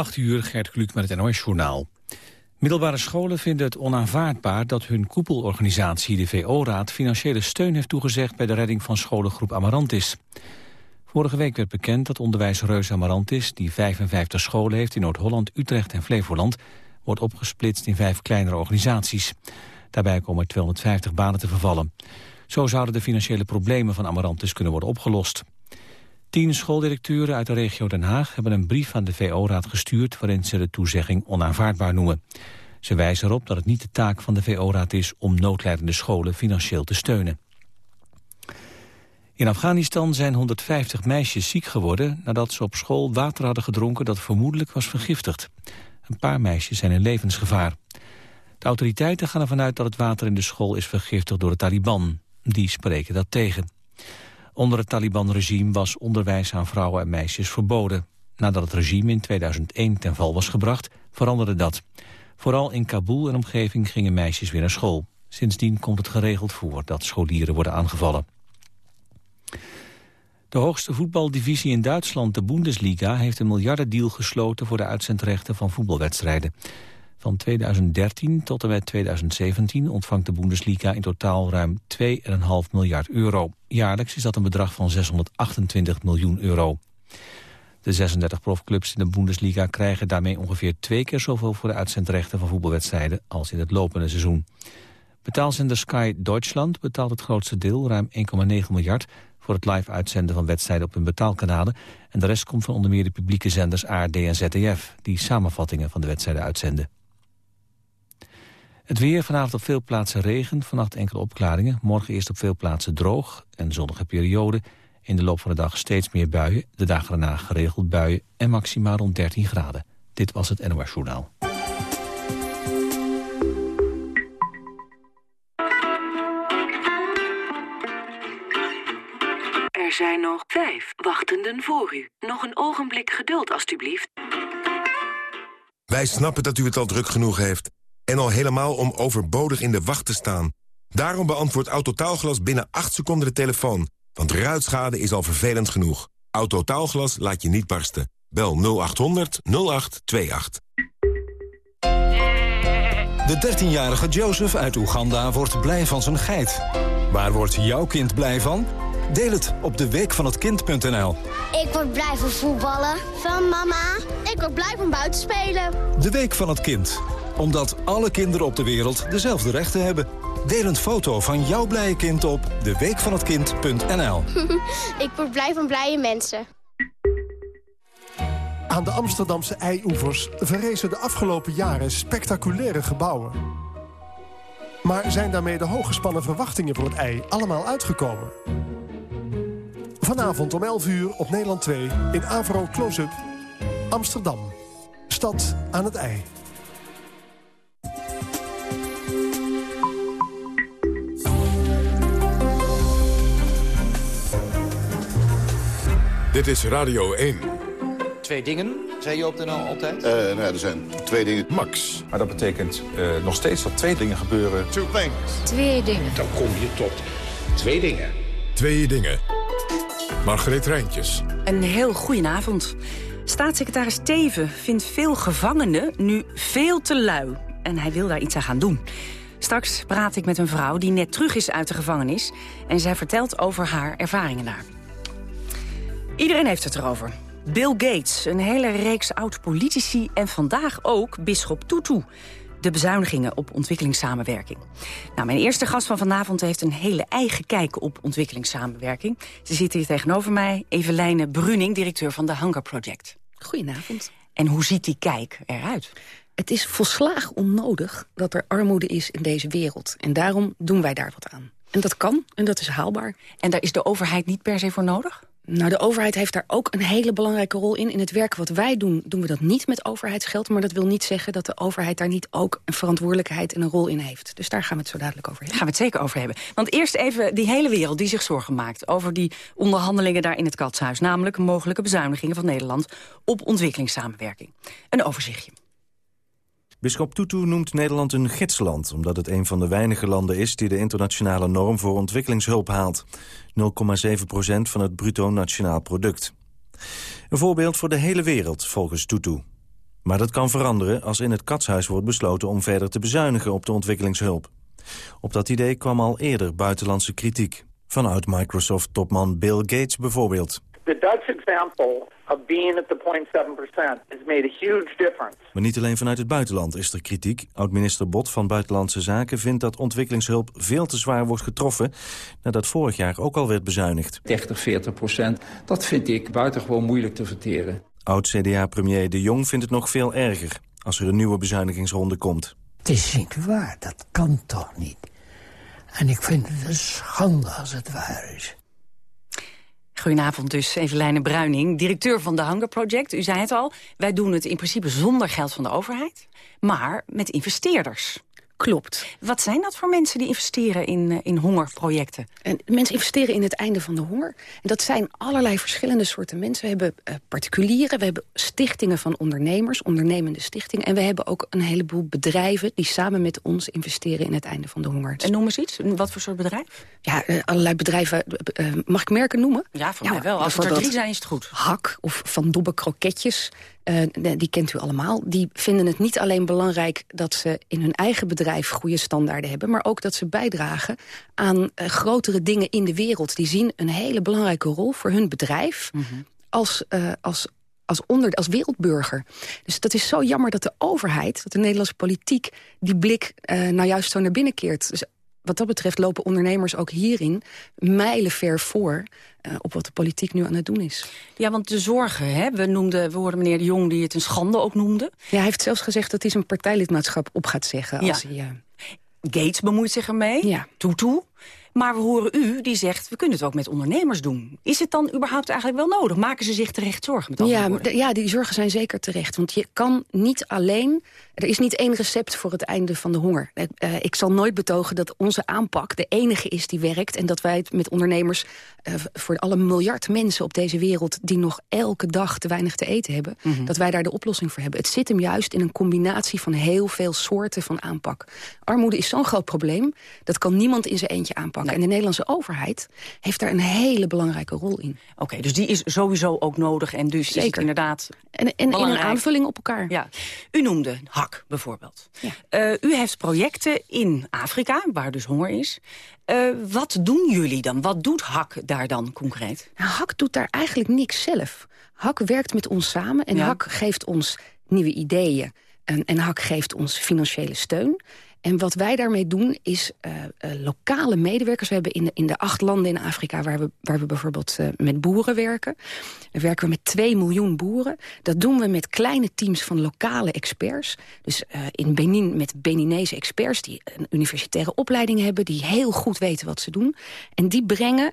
8 uur, Gert Kluk met het NOS-journaal. Middelbare scholen vinden het onaanvaardbaar dat hun koepelorganisatie, de VO-raad, financiële steun heeft toegezegd bij de redding van scholengroep Amarantis. Vorige week werd bekend dat onderwijsreus Amarantis, die 55 scholen heeft in Noord-Holland, Utrecht en Flevoland, wordt opgesplitst in vijf kleinere organisaties. Daarbij komen 250 banen te vervallen. Zo zouden de financiële problemen van Amarantis kunnen worden opgelost. Tien schooldirecteuren uit de regio Den Haag hebben een brief aan de VO-raad gestuurd... waarin ze de toezegging onaanvaardbaar noemen. Ze wijzen erop dat het niet de taak van de VO-raad is... om noodlijdende scholen financieel te steunen. In Afghanistan zijn 150 meisjes ziek geworden... nadat ze op school water hadden gedronken dat vermoedelijk was vergiftigd. Een paar meisjes zijn in levensgevaar. De autoriteiten gaan ervan uit dat het water in de school is vergiftigd door de Taliban. Die spreken dat tegen. Onder het Taliban-regime was onderwijs aan vrouwen en meisjes verboden. Nadat het regime in 2001 ten val was gebracht, veranderde dat. Vooral in Kabul en omgeving gingen meisjes weer naar school. Sindsdien komt het geregeld voor dat scholieren worden aangevallen. De hoogste voetbaldivisie in Duitsland, de Bundesliga... heeft een miljardendeal gesloten voor de uitzendrechten van voetbalwedstrijden. Van 2013 tot en met 2017 ontvangt de Bundesliga in totaal ruim 2,5 miljard euro. Jaarlijks is dat een bedrag van 628 miljoen euro. De 36 profclubs in de Bundesliga krijgen daarmee ongeveer twee keer zoveel voor de uitzendrechten van voetbalwedstrijden als in het lopende seizoen. Betaalzender Sky Deutschland betaalt het grootste deel, ruim 1,9 miljard, voor het live uitzenden van wedstrijden op hun betaalkanalen. En de rest komt van onder meer de publieke zenders ARD en ZDF, die samenvattingen van de wedstrijden uitzenden. Het weer, vanavond op veel plaatsen regen, vannacht enkele opklaringen. Morgen eerst op veel plaatsen droog en zonnige periode. In de loop van de dag steeds meer buien. De dagen daarna geregeld buien en maximaal rond 13 graden. Dit was het NOS Journaal. Er zijn nog vijf wachtenden voor u. Nog een ogenblik geduld, alstublieft. Wij snappen dat u het al druk genoeg heeft. En al helemaal om overbodig in de wacht te staan. Daarom beantwoordt Autotaalglas binnen 8 seconden de telefoon. Want ruitschade is al vervelend genoeg. Autotaalglas laat je niet barsten. Bel 0800 0828. De 13-jarige Joseph uit Oeganda wordt blij van zijn geit. Waar wordt jouw kind blij van? Deel het op de week van het kind.nl. Ik word blij van voetballen. Van mama. Ik word blij van buiten spelen. De week van het kind omdat alle kinderen op de wereld dezelfde rechten hebben. Deel een foto van jouw blije kind op deweekvanhetkind.nl. Ik word blij van blije mensen. Aan de Amsterdamse eioevers verrezen de afgelopen jaren spectaculaire gebouwen. Maar zijn daarmee de hooggespannen verwachtingen voor het ei allemaal uitgekomen? Vanavond om 11 uur op Nederland 2 in Avro Close-up Amsterdam. Stad aan het ei. Dit is Radio 1. Twee dingen, zei je op de NL altijd? Uh, nou, er zijn twee dingen. Max. Maar dat betekent uh, nog steeds dat twee dingen gebeuren. Two things. Twee dingen. Dan kom je tot twee dingen. Twee dingen. Margreet Rijntjes. Een heel goedenavond. Staatssecretaris Teven vindt veel gevangenen nu veel te lui. En hij wil daar iets aan gaan doen. Straks praat ik met een vrouw die net terug is uit de gevangenis... en zij vertelt over haar ervaringen daar. Iedereen heeft het erover. Bill Gates, een hele reeks oud-politici en vandaag ook Bisschop Tutu. De bezuinigingen op ontwikkelingssamenwerking. Nou, mijn eerste gast van vanavond heeft een hele eigen kijk op ontwikkelingssamenwerking. Ze zit hier tegenover mij, Evelijne Bruning, directeur van de Hunger Project. Goedenavond. En hoe ziet die kijk eruit? Het is volslagen onnodig dat er armoede is in deze wereld. En daarom doen wij daar wat aan. En dat kan, en dat is haalbaar. En daar is de overheid niet per se voor nodig? Nou, de overheid heeft daar ook een hele belangrijke rol in. In het werk wat wij doen, doen we dat niet met overheidsgeld. Maar dat wil niet zeggen dat de overheid daar niet ook een verantwoordelijkheid en een rol in heeft. Dus daar gaan we het zo dadelijk over hebben. Gaan we het zeker over hebben. Want eerst even die hele wereld die zich zorgen maakt... over die onderhandelingen daar in het Katshuis. Namelijk mogelijke bezuinigingen van Nederland op ontwikkelingssamenwerking. Een overzichtje. Bisschop Tutu noemt Nederland een gidsland... omdat het een van de weinige landen is die de internationale norm voor ontwikkelingshulp haalt. 0,7% van het bruto nationaal product. Een voorbeeld voor de hele wereld, volgens Tutu. Maar dat kan veranderen als in het katshuis wordt besloten om verder te bezuinigen op de ontwikkelingshulp. Op dat idee kwam al eerder buitenlandse kritiek. Vanuit Microsoft-topman Bill Gates bijvoorbeeld. The Dutch example of being at the 0.7% has made a huge difference. Maar niet alleen vanuit het buitenland is er kritiek. Oud-minister Bot van Buitenlandse Zaken vindt dat ontwikkelingshulp veel te zwaar wordt getroffen... nadat vorig jaar ook al werd bezuinigd. 30, 40 procent, dat vind ik buitengewoon moeilijk te verteren. Oud-CDA-premier De Jong vindt het nog veel erger als er een nieuwe bezuinigingsronde komt. Het is niet waar, dat kan toch niet. En ik vind het een schande als het waar is. Goedenavond dus, Eveline Bruining, directeur van de Hunger Project. U zei het al, wij doen het in principe zonder geld van de overheid, maar met investeerders. Klopt. Wat zijn dat voor mensen die investeren in, eh, in hongerprojecten? En mensen investeren in het einde van de honger. En dat zijn allerlei verschillende soorten mensen. We hebben uh, particulieren, we hebben stichtingen van ondernemers, ondernemende stichtingen. En we hebben ook een heleboel bedrijven die samen met ons investeren in het einde van de honger. En noem eens iets, wat voor soort bedrijf? Ja, uh, allerlei bedrijven. mag ik merken noemen? Ja, voor mij wel. Als er drie zijn is het goed. Hak of Van Dobbe kroketjes. Uh, die kent u allemaal. Die vinden het niet alleen belangrijk dat ze in hun eigen bedrijf goede standaarden hebben... maar ook dat ze bijdragen aan uh, grotere dingen in de wereld. Die zien een hele belangrijke rol voor hun bedrijf mm -hmm. als, uh, als, als, onder, als wereldburger. Dus dat is zo jammer dat de overheid, dat de Nederlandse politiek... die blik nou juist zo naar binnen keert. Dus wat dat betreft lopen ondernemers ook hierin mijlenver voor... Uh, op wat de politiek nu aan het doen is. Ja, want de zorgen, hè? We, noemden, we hoorden meneer de Jong die het een schande ook noemde. Ja, hij heeft zelfs gezegd dat hij zijn partijlidmaatschap op gaat zeggen. Als ja. hij, uh... Gates bemoeit zich ermee. Ja. Toe toe. Maar we horen u die zegt, we kunnen het ook met ondernemers doen. Is het dan überhaupt eigenlijk wel nodig? Maken ze zich terecht zorgen met ja, ja, die zorgen zijn zeker terecht. Want je kan niet alleen... Er is niet één recept voor het einde van de honger. Uh, ik zal nooit betogen dat onze aanpak de enige is die werkt... en dat wij het met ondernemers uh, voor alle miljard mensen op deze wereld... die nog elke dag te weinig te eten hebben... Mm -hmm. dat wij daar de oplossing voor hebben. Het zit hem juist in een combinatie van heel veel soorten van aanpak. Armoede is zo'n groot probleem. Dat kan niemand in zijn eentje aanpakken. Nee. En de Nederlandse overheid heeft daar een hele belangrijke rol in. Oké, okay, dus die is sowieso ook nodig en dus Zeker. is het inderdaad En, en in een aanvulling op elkaar. Ja. U noemde HAK bijvoorbeeld. Ja. Uh, u heeft projecten in Afrika, waar dus honger is. Uh, wat doen jullie dan? Wat doet HAK daar dan concreet? Nou, HAK doet daar eigenlijk niks zelf. HAK werkt met ons samen en ja. HAK geeft ons nieuwe ideeën. En, en HAK geeft ons financiële steun. En wat wij daarmee doen is uh, uh, lokale medewerkers. We hebben in de, in de acht landen in Afrika waar we, waar we bijvoorbeeld uh, met boeren werken. Daar werken we met 2 miljoen boeren. Dat doen we met kleine teams van lokale experts. Dus in Benin met Beninese experts die een universitaire opleiding hebben. Die heel goed weten wat ze doen. En die brengen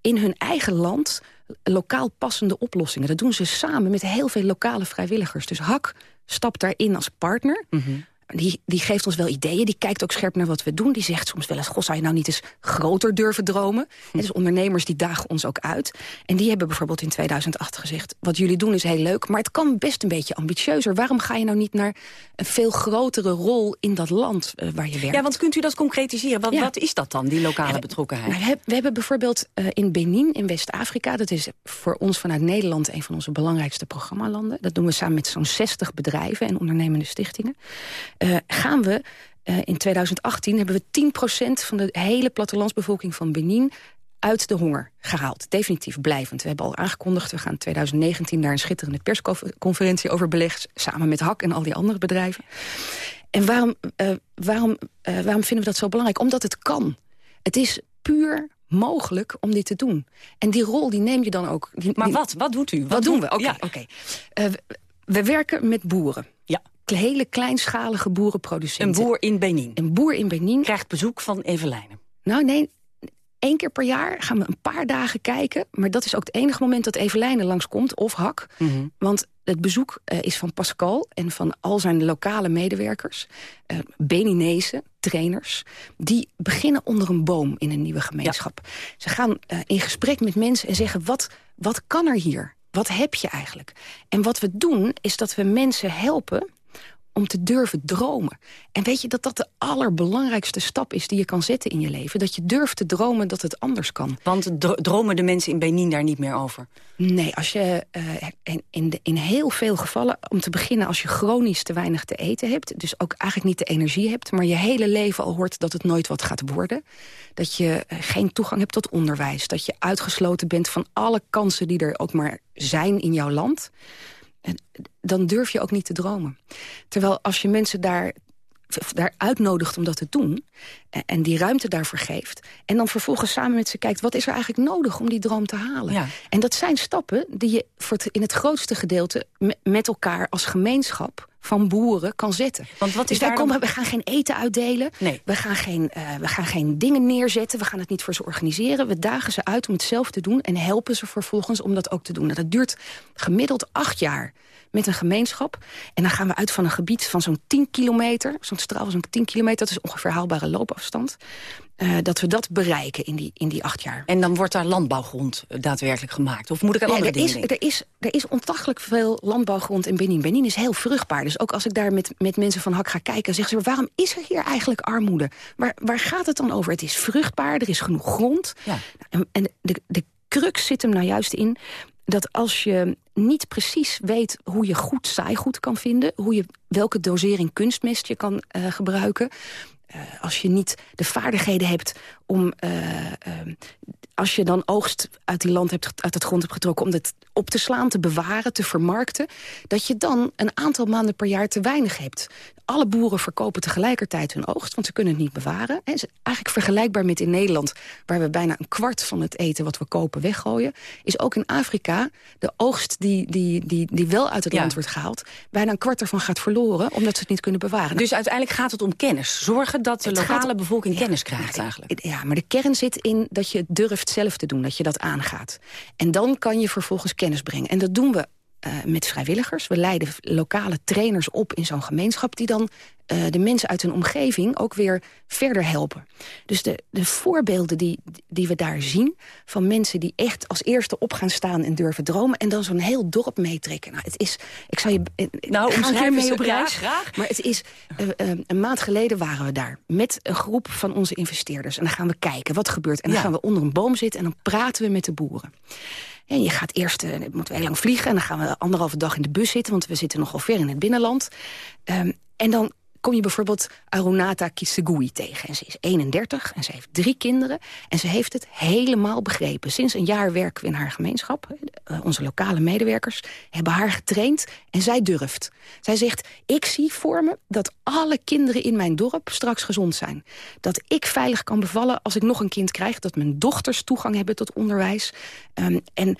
in hun eigen land lokaal passende oplossingen. Dat doen ze samen met heel veel lokale vrijwilligers. Dus HAK stapt daarin als partner... -hmm. Die, die geeft ons wel ideeën, die kijkt ook scherp naar wat we doen. Die zegt soms wel eens, goh, zou je nou niet eens groter durven dromen? Hm. Dus ondernemers die dagen ons ook uit. En die hebben bijvoorbeeld in 2008 gezegd... wat jullie doen is heel leuk, maar het kan best een beetje ambitieuzer. Waarom ga je nou niet naar een veel grotere rol in dat land uh, waar je werkt? Ja, want kunt u dat concretiseren? Wat, ja. wat is dat dan, die lokale ja, betrokkenheid? We, we, we, hebben bijvoorbeeld uh, in Benin, in West-Afrika... dat is voor ons vanuit Nederland een van onze belangrijkste programmalanden. Dat doen we samen met zo'n 60 bedrijven en ondernemende stichtingen. Uh, gaan we uh, in 2018 hebben we 10% van de hele plattelandsbevolking van Benin uit de honger gehaald. Definitief blijvend. We hebben al aangekondigd, we gaan in 2019 daar een schitterende persconferentie over beleggen... samen met HAK en al die andere bedrijven. En waarom, uh, waarom, uh, waarom vinden we dat zo belangrijk? Omdat het kan. Het is puur mogelijk om dit te doen. En die rol die neem je dan ook... Die, maar wat? Wat doet u? Wat, wat doen we? Oké, okay, ja. okay. uh, we werken met boeren. Hele kleinschalige boerenproducenten. Een boer in Benin. Een boer in Benin. Krijgt bezoek van Evelijnen. Nou nee, één keer per jaar gaan we een paar dagen kijken. Maar dat is ook het enige moment dat Evelijnen langskomt, of Hak. Mm -hmm. Want het bezoek uh, is van Pascal en van al zijn lokale medewerkers. Uh, Beninese trainers. Die beginnen onder een boom in een nieuwe gemeenschap. Ja. Ze gaan uh, in gesprek met mensen en zeggen, wat, wat kan er hier? Wat heb je eigenlijk? En wat we doen, is dat we mensen helpen om te durven dromen. En weet je dat dat de allerbelangrijkste stap is die je kan zetten in je leven? Dat je durft te dromen dat het anders kan. Want dromen de mensen in Benin daar niet meer over? Nee, als je uh, in, in, de, in heel veel gevallen, om te beginnen als je chronisch te weinig te eten hebt... dus ook eigenlijk niet de energie hebt, maar je hele leven al hoort dat het nooit wat gaat worden... dat je uh, geen toegang hebt tot onderwijs, dat je uitgesloten bent van alle kansen die er ook maar zijn in jouw land dan durf je ook niet te dromen. Terwijl als je mensen daar, daar uitnodigt om dat te doen... en die ruimte daarvoor geeft... en dan vervolgens samen met ze kijkt... wat is er eigenlijk nodig om die droom te halen? Ja. En dat zijn stappen die je voor in het grootste gedeelte... met elkaar als gemeenschap van boeren kan zetten. Want wat is dus daar komen, we gaan geen eten uitdelen. Nee. We, gaan geen, uh, we gaan geen dingen neerzetten. We gaan het niet voor ze organiseren. We dagen ze uit om het zelf te doen. En helpen ze vervolgens om dat ook te doen. dat duurt gemiddeld acht jaar met een gemeenschap. En dan gaan we uit van een gebied van zo'n 10 kilometer. Zo'n straal van zo'n 10 kilometer. Dat is ongeveer haalbare loopafstand. Uh, dat we dat bereiken in die, in die acht jaar. En dan wordt daar landbouwgrond eh, daadwerkelijk gemaakt? Of moet ik aan andere er dingen is, er is, er is ontachtelijk veel landbouwgrond in Benin. Benin is heel vruchtbaar. Dus ook als ik daar met, met mensen van Hak ga kijken... zeggen ze, waarom is er hier eigenlijk armoede? Waar, waar gaat het dan over? Het is vruchtbaar, er is genoeg grond. Ja. En, en de, de crux zit hem nou juist in dat als je niet precies weet hoe je goed saaigoed kan vinden... hoe je welke dosering kunstmest je kan uh, gebruiken... Uh, als je niet de vaardigheden hebt om... Uh, als je dan oogst uit die land hebt, uit het grond hebt getrokken... om het op te slaan, te bewaren, te vermarkten... dat je dan een aantal maanden per jaar te weinig hebt alle boeren verkopen tegelijkertijd hun oogst, want ze kunnen het niet bewaren. Het is eigenlijk vergelijkbaar met in Nederland, waar we bijna een kwart van het eten wat we kopen weggooien. Is ook in Afrika de oogst die, die, die, die wel uit het land wordt gehaald, bijna een kwart ervan gaat verloren, omdat ze het niet kunnen bewaren. Dus uiteindelijk gaat het om kennis. Zorgen dat de lokale bevolking kennis krijgt eigenlijk. Ja, maar de kern zit in dat je durft zelf te doen, dat je dat aangaat. En dan kan je vervolgens kennis brengen. En dat doen we uh, met vrijwilligers. We leiden lokale trainers op in zo'n gemeenschap... die dan uh, de mensen uit hun omgeving ook weer verder helpen. Dus de, de voorbeelden die, die we daar zien... van mensen die echt als eerste op gaan staan en durven dromen... en dan zo'n heel dorp meetrekken. Nou, het is... Ik zal je... Eh, nou, mee op reis. graag. Maar het is... Uh, een maand geleden waren we daar met een groep van onze investeerders. En dan gaan we kijken wat gebeurt. En dan ja. gaan we onder een boom zitten en dan praten we met de boeren. En je gaat eerst, uh, moeten we heel lang vliegen... en dan gaan we anderhalve dag in de bus zitten... want we zitten nogal ver in het binnenland. Um, en dan kom je bijvoorbeeld Arunata Kisegui tegen. En ze is 31 en ze heeft drie kinderen. En ze heeft het helemaal begrepen. Sinds een jaar werken we in haar gemeenschap. Uh, onze lokale medewerkers hebben haar getraind en zij durft. Zij zegt, ik zie voor me dat alle kinderen in mijn dorp straks gezond zijn. Dat ik veilig kan bevallen als ik nog een kind krijg. Dat mijn dochters toegang hebben tot onderwijs. Um, en,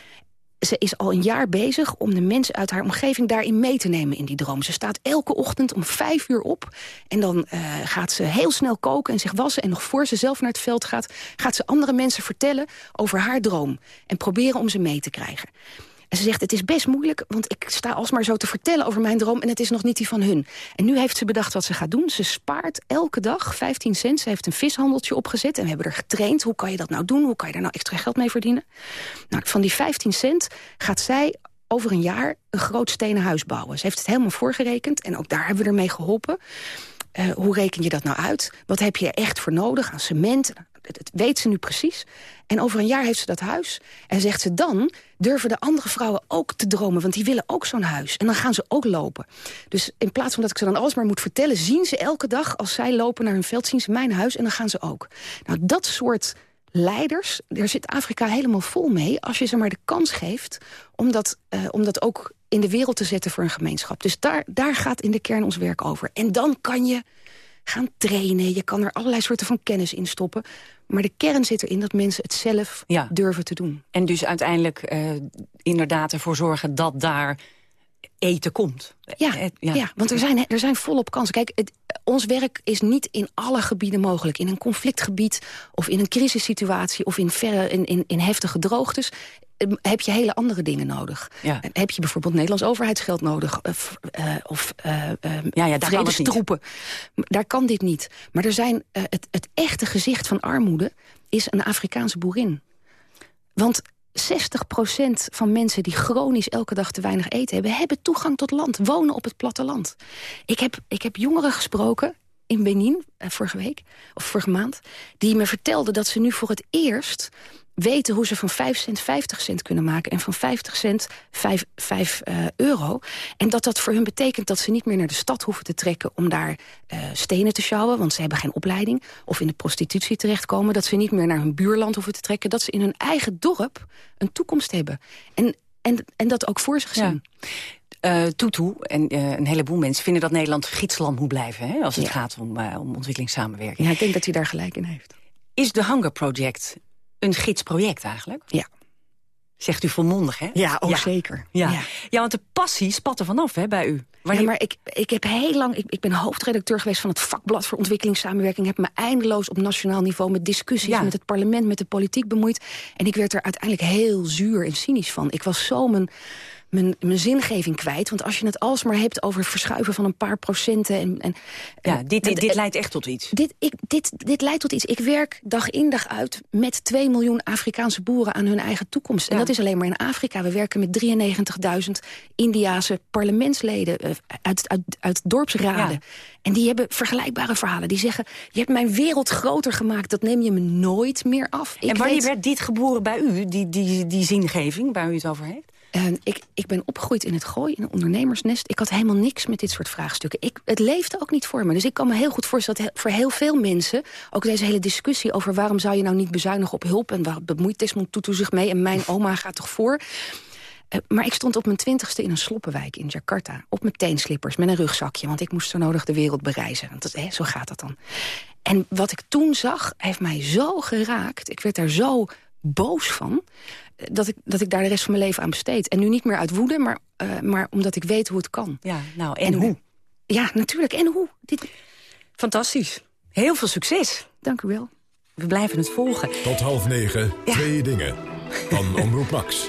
ze is al een jaar bezig om de mensen uit haar omgeving daarin mee te nemen in die droom. Ze staat elke ochtend om vijf uur op en dan uh, gaat ze heel snel koken en zich wassen. En nog voor ze zelf naar het veld gaat, gaat ze andere mensen vertellen over haar droom. En proberen om ze mee te krijgen. En ze zegt, het is best moeilijk, want ik sta alsmaar zo te vertellen over mijn droom... en het is nog niet die van hun. En nu heeft ze bedacht wat ze gaat doen. Ze spaart elke dag 15 cent. Ze heeft een vishandeltje opgezet en we hebben er getraind. Hoe kan je dat nou doen? Hoe kan je daar nou extra geld mee verdienen? Nou, van die 15 cent gaat zij over een jaar een groot stenen huis bouwen. Ze heeft het helemaal voorgerekend en ook daar hebben we ermee geholpen. Uh, hoe reken je dat nou uit? Wat heb je echt voor nodig aan cement? Dat weet ze nu precies. En over een jaar heeft ze dat huis. En zegt ze dan, durven de andere vrouwen ook te dromen. Want die willen ook zo'n huis. En dan gaan ze ook lopen. Dus in plaats van dat ik ze dan alles maar moet vertellen... zien ze elke dag, als zij lopen naar hun veld, zien ze mijn huis. En dan gaan ze ook. Nou, dat soort leiders, daar zit Afrika helemaal vol mee... als je ze maar de kans geeft om dat, uh, om dat ook in de wereld te zetten voor een gemeenschap. Dus daar, daar gaat in de kern ons werk over. En dan kan je gaan trainen. Je kan er allerlei soorten van kennis in stoppen. Maar de kern zit erin dat mensen het zelf ja. durven te doen. En dus uiteindelijk uh, inderdaad ervoor zorgen dat daar eten komt. Ja, eh, ja. ja. want er zijn, er zijn volop kansen. Kijk, het, ons werk is niet in alle gebieden mogelijk. In een conflictgebied of in een crisissituatie... of in, verre, in, in, in heftige droogtes heb je hele andere dingen nodig. Ja. Heb je bijvoorbeeld Nederlands overheidsgeld nodig? Of, uh, of uh, ja, ja, daar. Kan daar kan dit niet. Maar er zijn, uh, het, het echte gezicht van armoede is een Afrikaanse boerin. Want 60% van mensen die chronisch elke dag te weinig eten hebben... hebben toegang tot land, wonen op het platteland. Ik heb, ik heb jongeren gesproken in Benin, eh, vorige week, of vorige maand... die me vertelden dat ze nu voor het eerst weten hoe ze van 5 cent 50 cent kunnen maken... en van 50 cent 5, 5 uh, euro. En dat dat voor hun betekent dat ze niet meer naar de stad hoeven te trekken... om daar uh, stenen te sjouwen, want ze hebben geen opleiding... of in de prostitutie terechtkomen. Dat ze niet meer naar hun buurland hoeven te trekken. Dat ze in hun eigen dorp een toekomst hebben. En, en, en dat ook voor zich zien. Ja. Uh, Tutu en uh, een heleboel mensen vinden dat Nederland gidsland moet blijven... Hè, als het ja. gaat om, uh, om ontwikkelingssamenwerking. Ja, ik denk dat hij daar gelijk in heeft. Is de Hunger Project een gidsproject eigenlijk? Ja. Zegt u volmondig, hè? Ja, ook ja. zeker. Ja. ja. Ja. want de passie spat er vanaf hè, bij u. Ja, maar ik, ik heb heel lang... Ik, ik ben hoofdredacteur geweest van het vakblad voor ontwikkelingssamenwerking. heb me eindeloos op nationaal niveau met discussies... Ja. met het parlement, met de politiek bemoeid. En ik werd er uiteindelijk heel zuur en cynisch van. Ik was zo mijn mijn, mijn zingeving kwijt. Want als je het alsmaar hebt over verschuiven van een paar procenten... En, en, ja, dit, dit, dit leidt echt tot iets. Dit, ik, dit, dit leidt tot iets. Ik werk dag in dag uit met 2 miljoen Afrikaanse boeren aan hun eigen toekomst. En ja. dat is alleen maar in Afrika. We werken met 93.000 Indiase parlementsleden uh, uit, uit, uit dorpsraden. Ja. En die hebben vergelijkbare verhalen. Die zeggen, je hebt mijn wereld groter gemaakt. Dat neem je me nooit meer af. Ik en wanneer weet... werd dit geboren bij u, die, die, die zingeving waar u het over heeft? En ik, ik ben opgegroeid in het gooi, in een ondernemersnest. Ik had helemaal niks met dit soort vraagstukken. Ik, het leefde ook niet voor me. Dus ik kan me heel goed voorstellen dat voor heel veel mensen... ook deze hele discussie over waarom zou je nou niet bezuinigen op hulp... en waar bemoeit Desmond Tutu zich mee en mijn oma gaat toch voor... Uh, maar ik stond op mijn twintigste in een sloppenwijk in Jakarta. Op mijn teenslippers, met een rugzakje. Want ik moest zo nodig de wereld bereizen. Want dat, hè, zo gaat dat dan. En wat ik toen zag, heeft mij zo geraakt. Ik werd daar zo boos van dat ik, dat ik daar de rest van mijn leven aan besteed. En nu niet meer uit woede, maar, uh, maar omdat ik weet hoe het kan. Ja, nou, en, en hoe? Ja, natuurlijk. En hoe? Dit... Fantastisch. Heel veel succes. Dank u wel. We blijven het volgen. Tot half negen, ja. twee dingen. Van Omroep Max.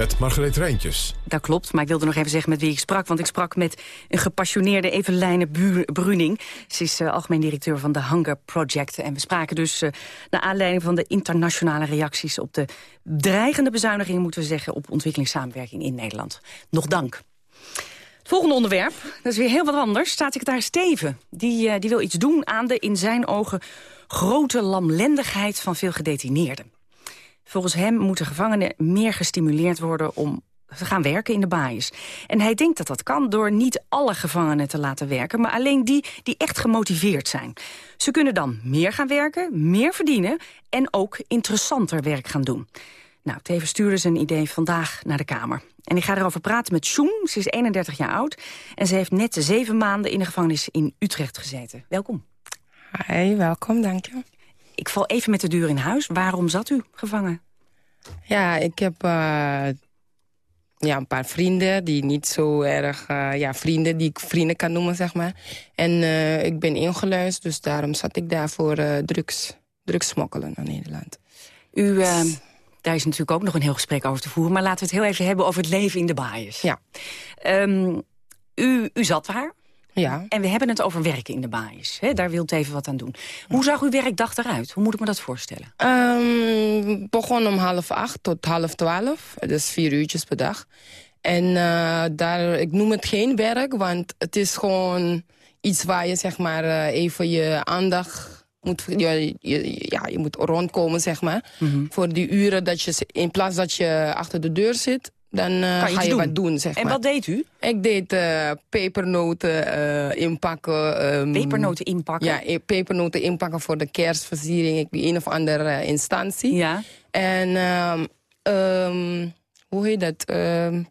Met Margreet Rijntjes. Dat klopt, maar ik wilde nog even zeggen met wie ik sprak. Want ik sprak met een gepassioneerde Eveline Bruning. Ze is uh, algemeen directeur van de Hunger Project. En we spraken dus uh, naar aanleiding van de internationale reacties... op de dreigende bezuinigingen, moeten we zeggen... op ontwikkelingssamenwerking in Nederland. Nog dank. Het volgende onderwerp, dat is weer heel wat anders. Staatssecretaris Steven, die, uh, die wil iets doen aan de in zijn ogen... grote lamlendigheid van veel gedetineerden. Volgens hem moeten gevangenen meer gestimuleerd worden om te gaan werken in de baaiers. En hij denkt dat dat kan door niet alle gevangenen te laten werken... maar alleen die die echt gemotiveerd zijn. Ze kunnen dan meer gaan werken, meer verdienen... en ook interessanter werk gaan doen. Nou, Teven stuurde zijn idee vandaag naar de Kamer. En ik ga erover praten met Sjoen. Ze is 31 jaar oud en ze heeft net zeven maanden in de gevangenis in Utrecht gezeten. Welkom. Hi, welkom, dank je. Ik val even met de deur in huis. Waarom zat u gevangen? Ja, ik heb uh, ja, een paar vrienden die niet zo erg... Uh, ja, vrienden die ik vrienden kan noemen, zeg maar. En uh, ik ben ingeluisterd, dus daarom zat ik daar voor drugs, drugs smokkelen naar Nederland. U, daar is natuurlijk ook nog een heel gesprek over te voeren... maar laten we het heel even hebben over het leven in de baaiers. Ja. Um, u, u zat daar, ja. En we hebben het over werken in de baais. Hè? Daar wilt even wat aan doen. Hoe zag uw werkdag eruit? Hoe moet ik me dat voorstellen? Um, begon om half acht tot half twaalf. Dus vier uurtjes per dag. En uh, daar, ik noem het geen werk, want het is gewoon iets waar je zeg maar uh, even je aandacht moet, je, je, ja, je moet rondkomen, zeg maar. Mm -hmm. Voor die uren dat je, in plaats dat je achter de deur zit dan uh, ga je doen. wat doen, zeg en maar. wat deed u? Ik deed uh, pepernoten uh, inpakken. Um, pepernoten inpakken? Ja, pepernoten inpakken voor de kerstversiering. Ik een of andere instantie. Ja. En um, um, hoe heet dat?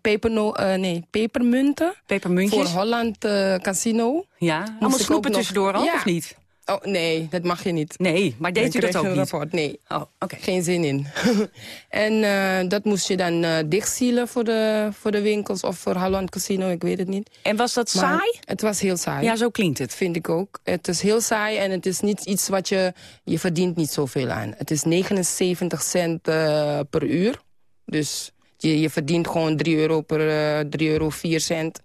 peperno nee, pepermunten. Pepermuntjes? Voor Holland Casino. Ja, allemaal snoepen tussendoor al, ja. of niet? Oh, nee, dat mag je niet. Nee, maar deed u dat ook een niet? Rapport. Nee, oh, okay. geen zin in. en uh, dat moest je dan uh, dichtzielen voor de, voor de winkels of voor Holland Casino, ik weet het niet. En was dat maar saai? Het was heel saai. Ja, zo klinkt het. Vind ik ook. Het is heel saai en het is niet iets wat je... Je verdient niet zoveel aan. Het is 79 cent uh, per uur. Dus je, je verdient gewoon 3 euro per 3 euro 4 cent.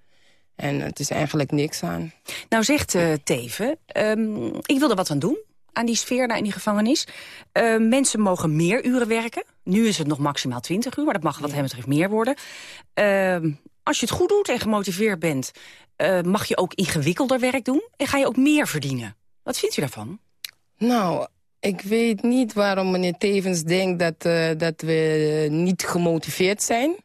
En het is eigenlijk niks aan. Nou zegt uh, Teven, um, ik wil er wat aan doen aan die sfeer daar in die gevangenis. Uh, mensen mogen meer uren werken. Nu is het nog maximaal 20 uur, maar dat mag wat hem betreft meer worden. Uh, als je het goed doet en gemotiveerd bent... Uh, mag je ook ingewikkelder werk doen en ga je ook meer verdienen. Wat vindt u daarvan? Nou, ik weet niet waarom meneer Tevens denkt dat, uh, dat we niet gemotiveerd zijn.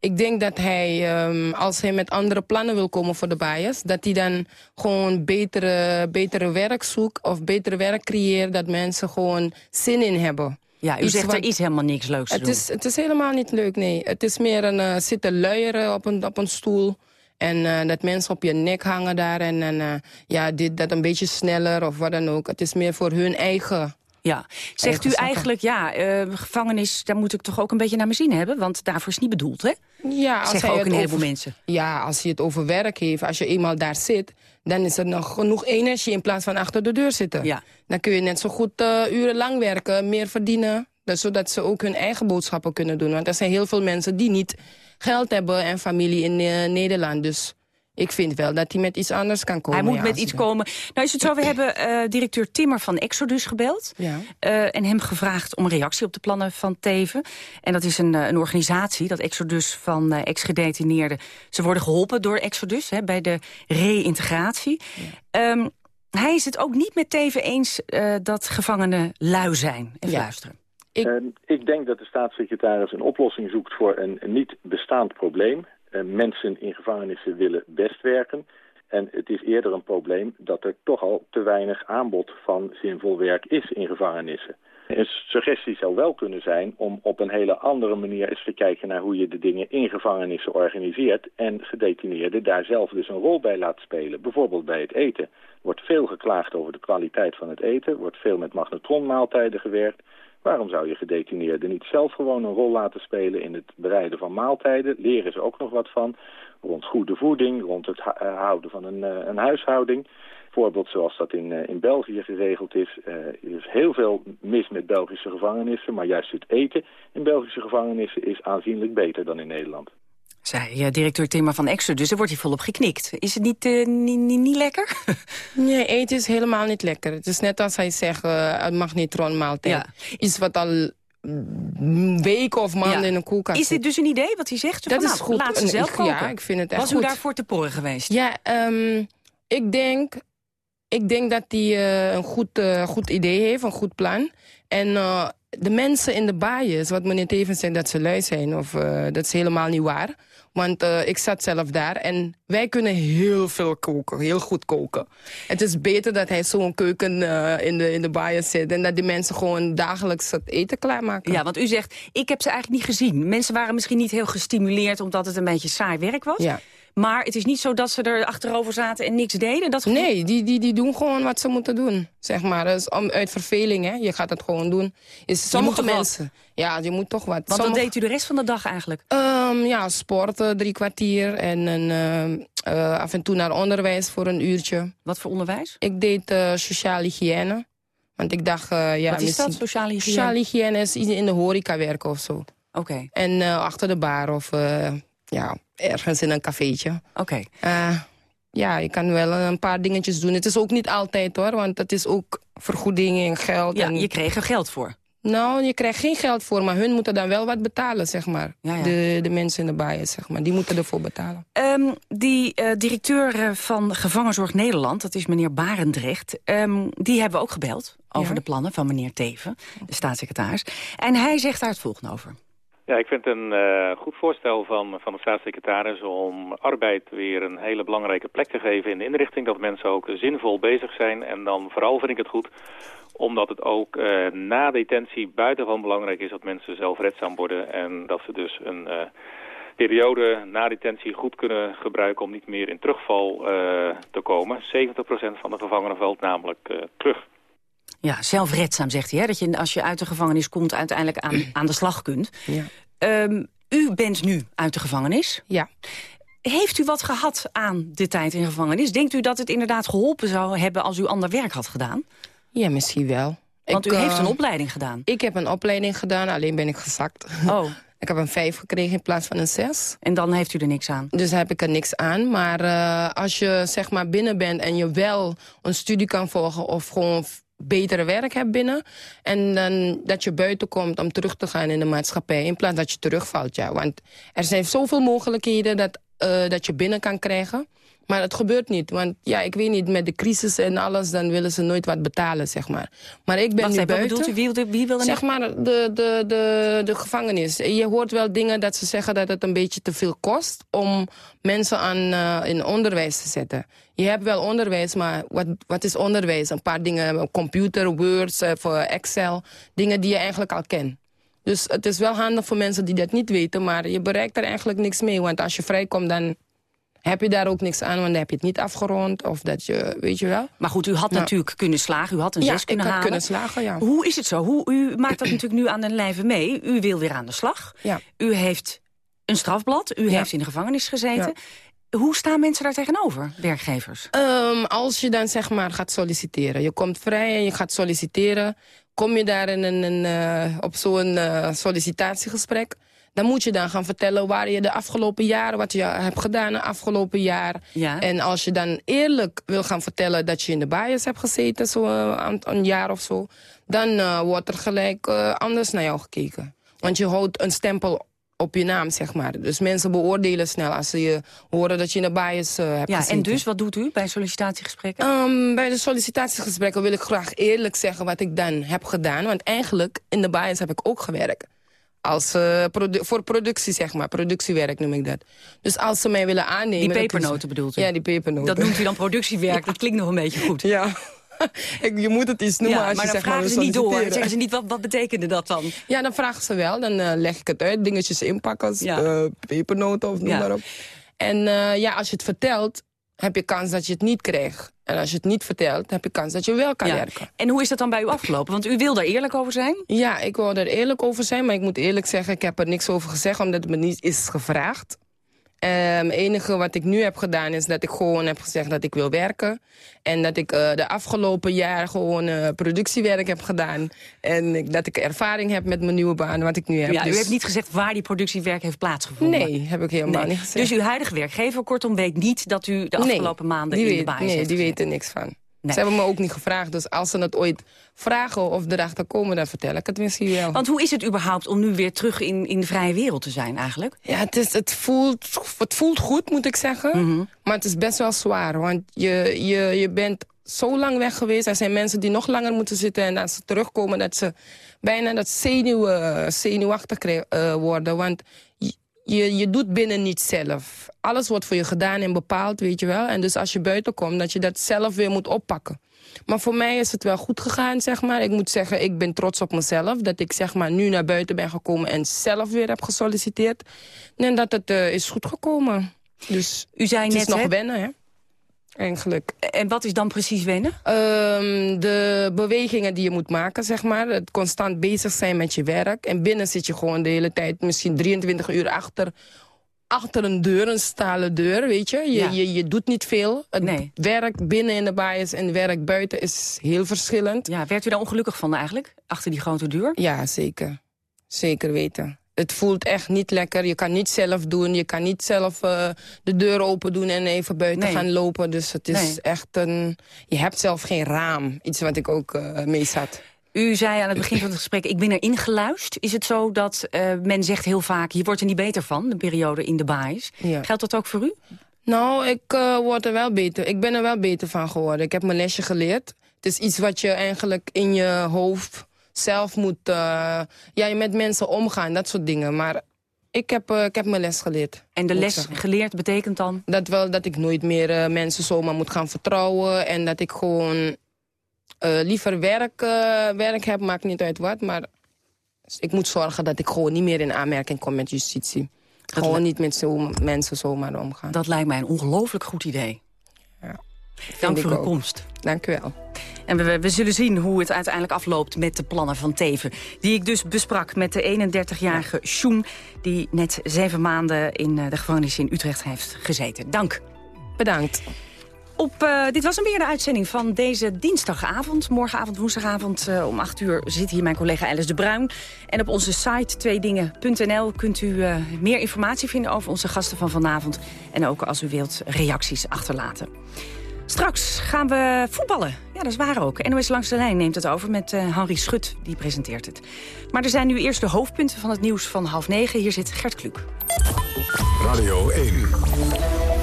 Ik denk dat hij, um, als hij met andere plannen wil komen voor de bias... dat hij dan gewoon betere, betere werk zoekt of betere werk creëert... dat mensen gewoon zin in hebben. Ja, u iets zegt er is helemaal niks leuks het Is, het is helemaal niet leuk, nee. Het is meer een uh, zitten luieren op een, op een stoel... En uh, dat mensen op je nek hangen daar en, en uh, ja, dit, dat een beetje sneller of wat dan ook. Het is meer voor hun eigen ja. Zegt u eigenlijk, ja, uh, gevangenis, daar moet ik toch ook een beetje naar mijn zin hebben? Want daarvoor is het niet bedoeld, hè? Ja, als Zeggen hij ook een heleboel over, mensen. Ja, als hij het over werk heeft, als je eenmaal daar zit... dan is er nog genoeg energie in plaats van achter de deur zitten. Ja. Dan kun je net zo goed uh, urenlang werken, meer verdienen... Dus zodat ze ook hun eigen boodschappen kunnen doen. Want er zijn heel veel mensen die niet geld hebben en familie in uh, Nederland. Dus ik vind wel dat hij met iets anders kan komen. Hij moet ja, met iets komen. Nou is het zo, we hebben uh, directeur Timmer van Exodus gebeld. Ja. Uh, en hem gevraagd om een reactie op de plannen van Teven. En dat is een, uh, een organisatie, dat Exodus van ex-gedetineerden... ze worden geholpen door Exodus hè, bij de reïntegratie. Ja. Um, hij is het ook niet met Teven eens dat gevangenen lui zijn en Ja. fluisteren. Ik... Uh, ik denk dat de staatssecretaris een oplossing zoekt voor een, een niet bestaand probleem. Uh, mensen in gevangenissen willen best werken. En het is eerder een probleem dat er toch al te weinig aanbod van zinvol werk is in gevangenissen. Een suggestie zou wel kunnen zijn om op een hele andere manier eens te kijken naar hoe je de dingen in gevangenissen organiseert en gedetineerden daar zelf dus een rol bij laat spelen. Bijvoorbeeld bij het eten. Er wordt veel geklaagd over de kwaliteit van het eten, wordt veel met magnetronmaaltijden gewerkt. Waarom zou je gedetineerden niet zelf gewoon een rol laten spelen in het bereiden van maaltijden? Leren ze ook nog wat van. Rond goede voeding, rond het houden van een, uh, een huishouding. Voorbeeld zoals dat in, uh, in België geregeld is. Uh, er is heel veel mis met Belgische gevangenissen. Maar juist het eten in Belgische gevangenissen is aanzienlijk beter dan in Nederland. Zei uh, directeur Timmer van Exodus, dus er wordt hier volop geknikt. Is het niet, uh, niet, niet, niet lekker? nee, eten is helemaal niet lekker. Het is net als hij zegt, uh, het magnetronmaaltijd. Ja. Iets wat al weken of maanden ja. in een koelkast Is dit dus een idee wat hij zegt? Dat van, is nou, goed. Laat ze zelf koken. Ja, ik vind het echt Was goed. u daarvoor te poren geweest? Ja, um, ik denk... Ik denk dat hij uh, een goed, goed idee heeft, een goed plan. En de mensen in de bias, wat meneer Tevens zei dat ze lui zijn... Of, dat is helemaal niet waar. Want uh, ik zat zelf daar en wij kunnen heel veel koken, heel goed koken. Het is beter dat hij zo'n keuken uh, in, de, in de zit... en dat die mensen gewoon dagelijks het eten klaarmaken. Ja, want u zegt, ik heb ze eigenlijk niet gezien. Mensen waren misschien niet heel gestimuleerd omdat het een beetje saai werk was. Ja. Maar het is niet zo dat ze er achterover zaten en niks deden? Dat nee, die, die, die doen gewoon wat ze moeten doen. Zeg maar. Dus om, uit verveling, hè. je gaat het gewoon doen. Is sommige mensen. Wat? Ja, je moet toch wat. Want sommige... wat deed u de rest van de dag eigenlijk? Um, ja, sporten drie kwartier. En een, uh, uh, af en toe naar onderwijs voor een uurtje. Wat voor onderwijs? Ik deed uh, sociale hygiëne. Want ik dacht, uh, ja... Wat is dat, sociale hygiëne? Sociale hygiëne is in de horeca werken of zo. Oké. Okay. En achter de bar of ja, ergens in een cafeetje. Oké. Okay. Uh, ja, je kan wel een paar dingetjes doen. Het is ook niet altijd hoor, want het is ook vergoeding en geld. Ja, en... je kreeg er geld voor. Nou, je krijgt geen geld voor, maar hun moeten dan wel wat betalen, zeg maar. Ja, ja. De, de mensen in de bias, zeg maar. Die moeten ervoor betalen. Um, die uh, directeur van Gevangenzorg Nederland, dat is meneer Barendrecht... Um, die hebben we ook gebeld over Ja. de plannen van meneer Teven, de staatssecretaris. En hij zegt daar het volgende over. Ja, ik vind het een uh, goed voorstel van, van de staatssecretaris om arbeid weer een hele belangrijke plek te geven in de inrichting. Dat mensen ook zinvol bezig zijn. En dan vooral vind ik het goed omdat het ook uh, na detentie buitengewoon belangrijk is dat mensen zelfredzaam worden. En dat ze dus een uh, periode na detentie goed kunnen gebruiken om niet meer in terugval te komen. 70% van de gevangenen valt namelijk terug. Ja, zelfredzaam zegt hij, hè? dat je als je uit de gevangenis komt uiteindelijk aan, aan de slag kunt. Ja. Um, u bent nu uit de gevangenis. Ja. Heeft u wat gehad aan de tijd in gevangenis? Denkt u dat het inderdaad geholpen zou hebben als u ander werk had gedaan? Ja, misschien wel. Want ik, u heeft een opleiding gedaan. Ik heb een opleiding gedaan, alleen ben ik gezakt. Oh. Ik heb een vijf gekregen in plaats van een zes. En dan heeft u er niks aan? Dus heb ik er niks aan. Maar uh, als je zeg maar binnen bent en je wel een studie kan volgen... of gewoon betere werk hebt binnen. En dan dat je buiten komt om terug te gaan in de maatschappij. In plaats dat je terugvalt, ja. Want er zijn zoveel mogelijkheden dat, uh, dat je binnen kan krijgen. Maar het gebeurt niet. Want ja, ik weet niet, met de crisis en alles... dan willen ze nooit wat betalen, zeg maar. Maar ik ben Wacht, nu even, buiten... Bedoelt u, wie, wie wil er Zeg maar de, de, de, de gevangenis. Je hoort wel dingen dat ze zeggen dat het een beetje te veel kost... om mensen aan, uh, in onderwijs te zetten. Je hebt wel onderwijs, maar wat, wat is onderwijs? Een paar dingen, computer, Word, uh, Excel. Dingen die je eigenlijk al kent. Dus het is wel handig voor mensen die dat niet weten... maar je bereikt er eigenlijk niks mee. Want als je vrijkomt, dan heb je daar ook niks aan, want dan heb je het niet afgerond. Of dat je, weet je wel. Maar goed, u had Ja. natuurlijk kunnen slagen. U had een Ja, zes kunnen ik had halen. kunnen slagen, ja. Hoe is het zo? Hoe, u maakt dat natuurlijk nu aan den lijve mee. U wil weer aan de slag. Ja. U heeft een strafblad. U Ja. heeft in de gevangenis gezeten. Hoe staan mensen daar tegenover, werkgevers? Ehm, als je dan zeg maar gaat solliciteren. Je komt vrij en je gaat solliciteren. Kom je daar in een, een, eh, op zo'n eh, sollicitatiegesprek... dan moet je dan gaan vertellen waar je de afgelopen jaren... wat je hebt gedaan de afgelopen jaar. Ja. En als je dan eerlijk wil gaan vertellen... dat je in de bias hebt gezeten, zo eh, een, een jaar of zo... dan eh, wordt er gelijk eh, anders naar jou gekeken. Want je houdt een stempel op je naam, zeg maar. Dus mensen beoordelen snel als ze je horen dat je in de bias eh, hebt Ja, gezeten. en dus, wat doet u bij sollicitatiegesprekken? Ehm, bij de sollicitatiegesprekken wil ik graag eerlijk zeggen wat ik dan heb gedaan. Want eigenlijk, in de bias heb ik ook gewerkt. Als, eh, produ- voor productie, zeg maar. Productiewerk noem ik dat. Dus als ze mij willen aannemen... Die pepernoten bedoelt u? Ja, die pepernoten. Dat noemt u dan productiewerk. Dat klinkt nog een beetje goed. Ja. Je moet het iets noemen Ja, als maar je dan zeg maar vragen wil ze niet door. Zeggen ze niet, wat, wat betekende dat dan? Ja, dan vragen ze wel. Dan eh, leg ik het uit. Dingetjes inpakken. eh, pepernoten of noem maar op. En ja, als je het vertelt, heb je kans dat je het niet krijgt. En als je het niet vertelt, heb je kans dat je wel kan Ja. werken. En hoe is dat dan bij u afgelopen? Want u wil daar eerlijk over zijn? Ja, ik wil er eerlijk over zijn, maar ik moet eerlijk zeggen... ik heb er niks over gezegd, omdat het me niet is gevraagd. Het enige wat ik nu heb gedaan is dat ik gewoon heb gezegd dat ik wil werken. En dat ik eh, de afgelopen jaar gewoon eh, productiewerk heb gedaan. En ik, dat ik ervaring heb met mijn nieuwe baan, wat ik nu heb. Ja, U Dus- heeft niet gezegd waar die productiewerk heeft plaatsgevonden. Nee, heb ik helemaal Nee. niet gezegd. Dus uw huidige werkgever, kortom, weet niet dat u de Nee, afgelopen maanden in de baas Nee, heeft die weten niks van. Ze hebben me ook niet gevraagd, dus als ze het ooit vragen of erachter komen, dan vertel ik het misschien wel. Want hoe is het überhaupt om nu weer terug in, in de vrije wereld te zijn eigenlijk? Ja, het, is, het, voelt, het voelt goed, moet ik zeggen. Mhm. Maar het is best wel zwaar, want je, je, je bent zo lang weg geweest. Er zijn mensen die nog langer moeten zitten. En als ze terugkomen, dat ze bijna dat zenuw, zenuwachtig eh, worden. Want je, je, doet binnen niet zelf. Alles wordt voor je gedaan en bepaald, weet je wel. En dus als je buiten komt, dat je dat zelf weer moet oppakken. Maar voor mij is het wel goed gegaan, zeg maar. Ik moet zeggen, ik ben trots op mezelf. Dat ik zeg maar nu naar buiten ben gekomen en zelf weer heb gesolliciteerd. En dat het eh, is goed gekomen. Dus U zei het net, is nog hè? wennen, hè? Eigenlijk. En wat is dan precies wennen? Ehm, de bewegingen die je moet maken, zeg maar. Het constant bezig zijn met je werk. En binnen zit je gewoon de hele tijd, misschien 23 uur achter... achter een deur, een stalen deur, weet je. Je, Ja. je, je doet niet veel. Het werk binnen in de bias en werk buiten is heel verschillend. Ja, werd u daar ongelukkig van eigenlijk? Achter die grote deur? Ja, zeker. Zeker weten. Het voelt echt niet lekker. Je kan niet zelf doen. Je kan niet zelf eh, de deur open doen en even buiten Nee. gaan lopen. Dus het is Nee. echt een... Je hebt zelf geen raam. Iets wat ik ook eh mee zat. U zei aan het begin van het gesprek, ik ben erin geluisterd. Is het zo dat eh, men zegt heel vaak, je wordt er niet beter van, de periode in de baas. Ja. Geldt dat ook voor u? Nou, ik word er wel beter. Ik ben er wel beter van geworden. Ik heb mijn lesje geleerd. Het is iets wat je eigenlijk in je hoofd zelf moet... eh, ja, met mensen omgaan, dat soort dingen. Maar ik heb, eh, ik heb mijn les geleerd. En de les geleerd betekent dan? Dat wel dat ik nooit meer eh, mensen zomaar moet gaan vertrouwen. En dat ik gewoon liever werk, werk heb, maakt niet uit wat. Maar ik moet zorgen dat ik gewoon niet meer in aanmerking kom met justitie. gewoon li- niet met zo, mensen zomaar omgaan. Dat lijkt mij een ongelooflijk goed idee. Dank ik voor uw komst. Dank u wel. En we, we zullen zien hoe het uiteindelijk afloopt met de plannen van Teven. Die ik dus besprak met de 31-jarige Sjoen... die net zeven maanden in eh, de gevangenis in Utrecht heeft gezeten. Dank. Bedankt. Op, eh, dit was een weer de uitzending van deze dinsdagavond. Morgenavond, woensdagavond eh, om 8 uur zit hier mijn collega Alice de Bruin. En op onze site tweedingen.nl kunt u meer informatie vinden over onze gasten van vanavond. En ook als u wilt reacties achterlaten. Straks gaan we voetballen. Ja, dat is waar ook. NOS Langs de Lijn neemt het over met uh, Henry Schut, die presenteert het. Maar er zijn nu eerst de hoofdpunten van het nieuws van half negen. Hier zit Gert Kluk. Radio 1,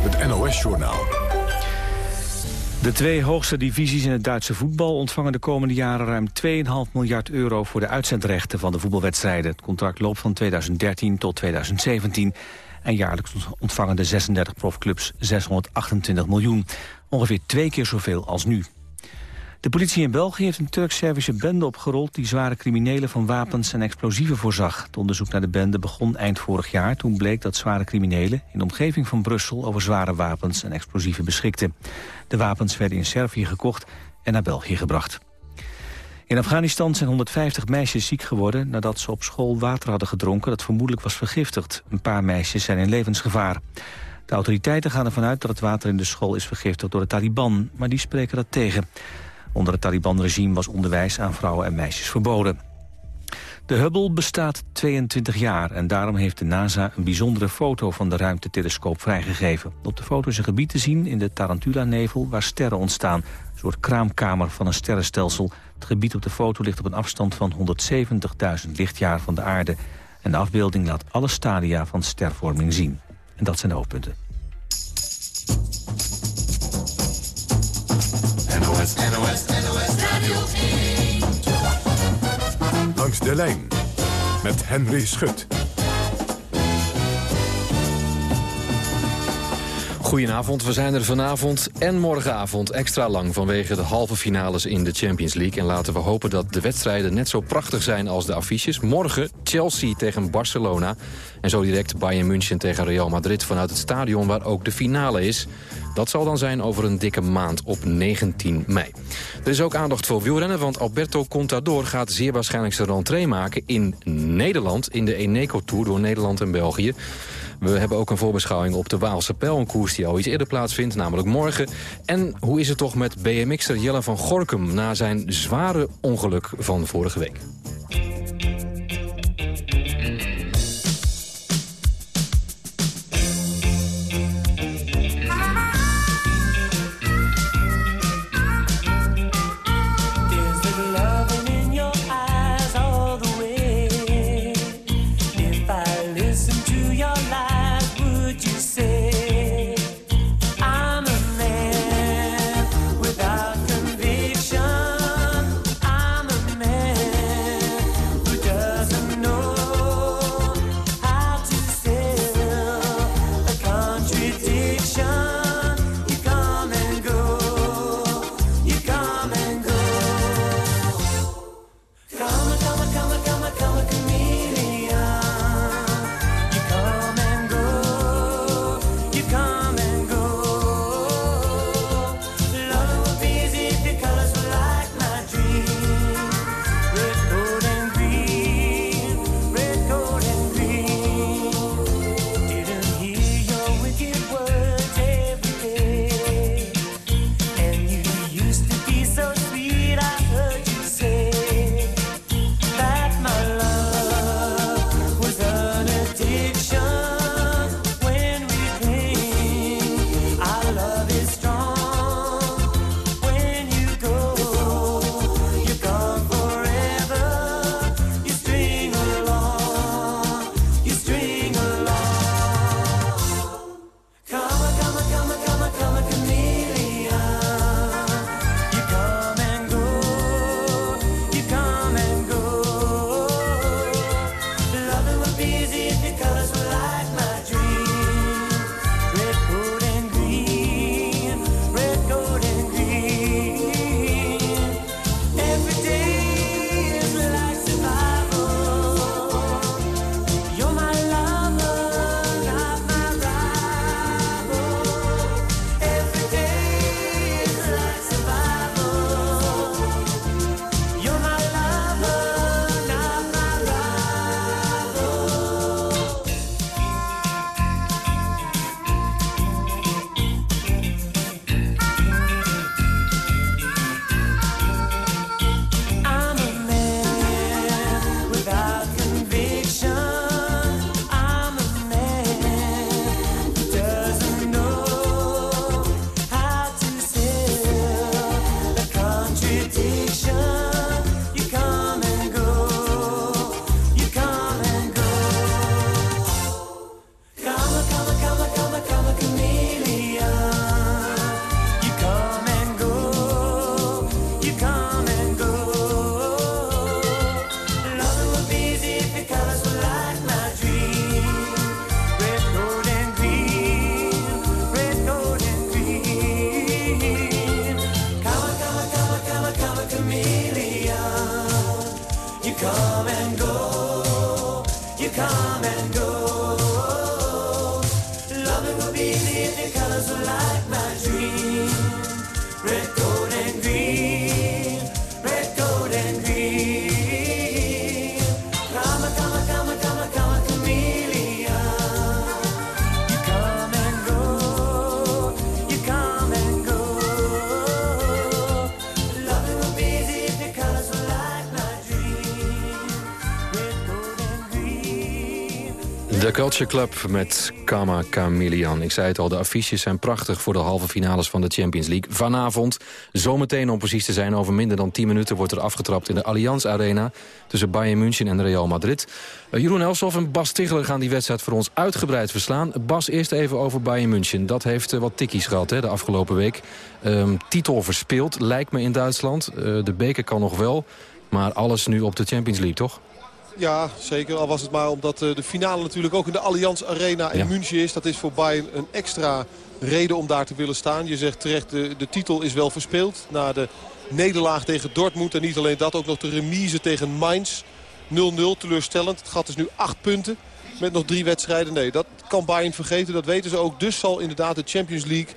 het NOS-journaal. De twee hoogste divisies in het Duitse voetbal ontvangen de komende jaren ruim 2,5 miljard euro voor de uitzendrechten van de voetbalwedstrijden. Het contract loopt van 2013 tot 2017 en jaarlijks ontvangen de 36 profclubs 628 miljoen. Ongeveer twee keer zoveel als nu. De politie in België heeft een Turk-Servische bende opgerold... die zware criminelen van wapens en explosieven voorzag. Het onderzoek naar de bende begon eind vorig jaar. Toen bleek dat zware criminelen in de omgeving van Brussel... over zware wapens en explosieven beschikten. De wapens werden in Servië gekocht en naar België gebracht. In Afghanistan zijn 150 meisjes ziek geworden nadat ze op school water hadden gedronken dat vermoedelijk was vergiftigd. Een paar meisjes zijn in levensgevaar. De autoriteiten gaan ervan uit dat het water in de school is vergiftigd door de Taliban, maar die spreken dat tegen. Onder het Taliban-regime was onderwijs aan vrouwen en meisjes verboden. De Hubble bestaat 22 jaar en daarom heeft de NASA een bijzondere foto van de ruimtetelescoop vrijgegeven. Op de foto is een gebied te zien in de Tarantula-nevel waar sterren ontstaan. Een soort kraamkamer van een sterrenstelsel. Het gebied op de foto ligt op een afstand van 170.000 lichtjaar van de aarde. En de afbeelding laat alle stadia van stervorming zien. En dat zijn de hoofdpunten. NOS, NOS, NOS Radio 1. Langs de lijn met Henry Schut. Goedenavond, we zijn er vanavond en morgenavond extra lang... vanwege de halve finales in de Champions League. En laten we hopen dat de wedstrijden net zo prachtig zijn als de affiches. Morgen Chelsea tegen Barcelona. En zo direct Bayern München tegen Real Madrid... vanuit het stadion waar ook de finale is. Dat zal dan zijn over een dikke maand op 19 mei. Er is ook aandacht voor wielrennen, want Alberto Contador gaat zeer waarschijnlijk zijn rentree maken in Nederland... in de Eneco Tour door Nederland en België. We hebben ook een voorbeschouwing op de Waalse Pijl, een koers die al iets eerder plaatsvindt, namelijk morgen. En hoe is het toch met BMX'er Jelle van Gorkum na zijn zware ongeluk van vorige week? De Culture Club met Kama Chameleon. Ik zei het al, de affiches zijn prachtig voor de halve finales van de Champions League. Vanavond, zometeen om precies te zijn, over minder dan 10 minuten... wordt er afgetrapt in de Allianz Arena tussen Bayern München en Real Madrid. Uh, Jeroen Elsoff en Bas Tichler gaan die wedstrijd voor ons uitgebreid verslaan. Bas, eerst even over Bayern München. Dat heeft eh, wat tikkies gehad hè, de afgelopen week. Ehm, titel verspeeld, lijkt me in Duitsland. Eh, de beker kan nog wel, maar alles nu op de Champions League, toch? Ja, zeker. Al was het maar omdat eh, de finale natuurlijk ook in de Allianz Arena in Ja. München is. Dat is voor Bayern een extra reden om daar te willen staan. Je zegt terecht, de, de titel is wel verspeeld. Na de nederlaag tegen Dortmund. En niet alleen dat, ook nog de remise tegen Mainz. 0-0, teleurstellend. Het gat is nu 8 punten met nog drie wedstrijden. Nee, dat kan Bayern vergeten. Dat weten ze ook. Dus zal inderdaad de Champions League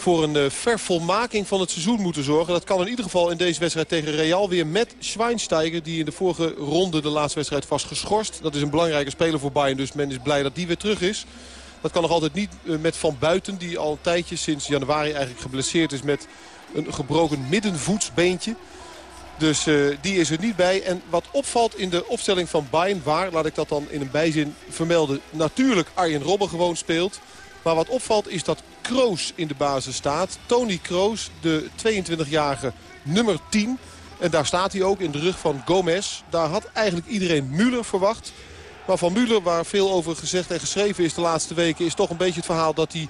voor een eh, vervolmaking van het seizoen moeten zorgen. Dat kan in ieder geval in deze wedstrijd tegen Real weer met Schweinsteiger... die in de vorige ronde de laatste wedstrijd was geschorst. Dat is een belangrijke speler voor Bayern, dus men is blij dat die weer terug is. Dat kan nog altijd niet eh, met Van Buiten, die al een tijdje sinds januari eigenlijk geblesseerd is... met een gebroken middenvoetsbeentje. Dus eh, die is er niet bij. En wat opvalt in de opstelling van Bayern, waar, laat ik dat dan in een bijzin vermelden... natuurlijk Arjen Robben gewoon speelt... Maar wat opvalt is dat Kroos in de basis staat. Tony Kroos, de 22-jarige nummer 10. En daar staat hij ook in de rug van Gomez. Daar had eigenlijk iedereen Müller verwacht. Maar van Müller, waar veel over gezegd en geschreven is de laatste weken... is toch een beetje het verhaal dat hij,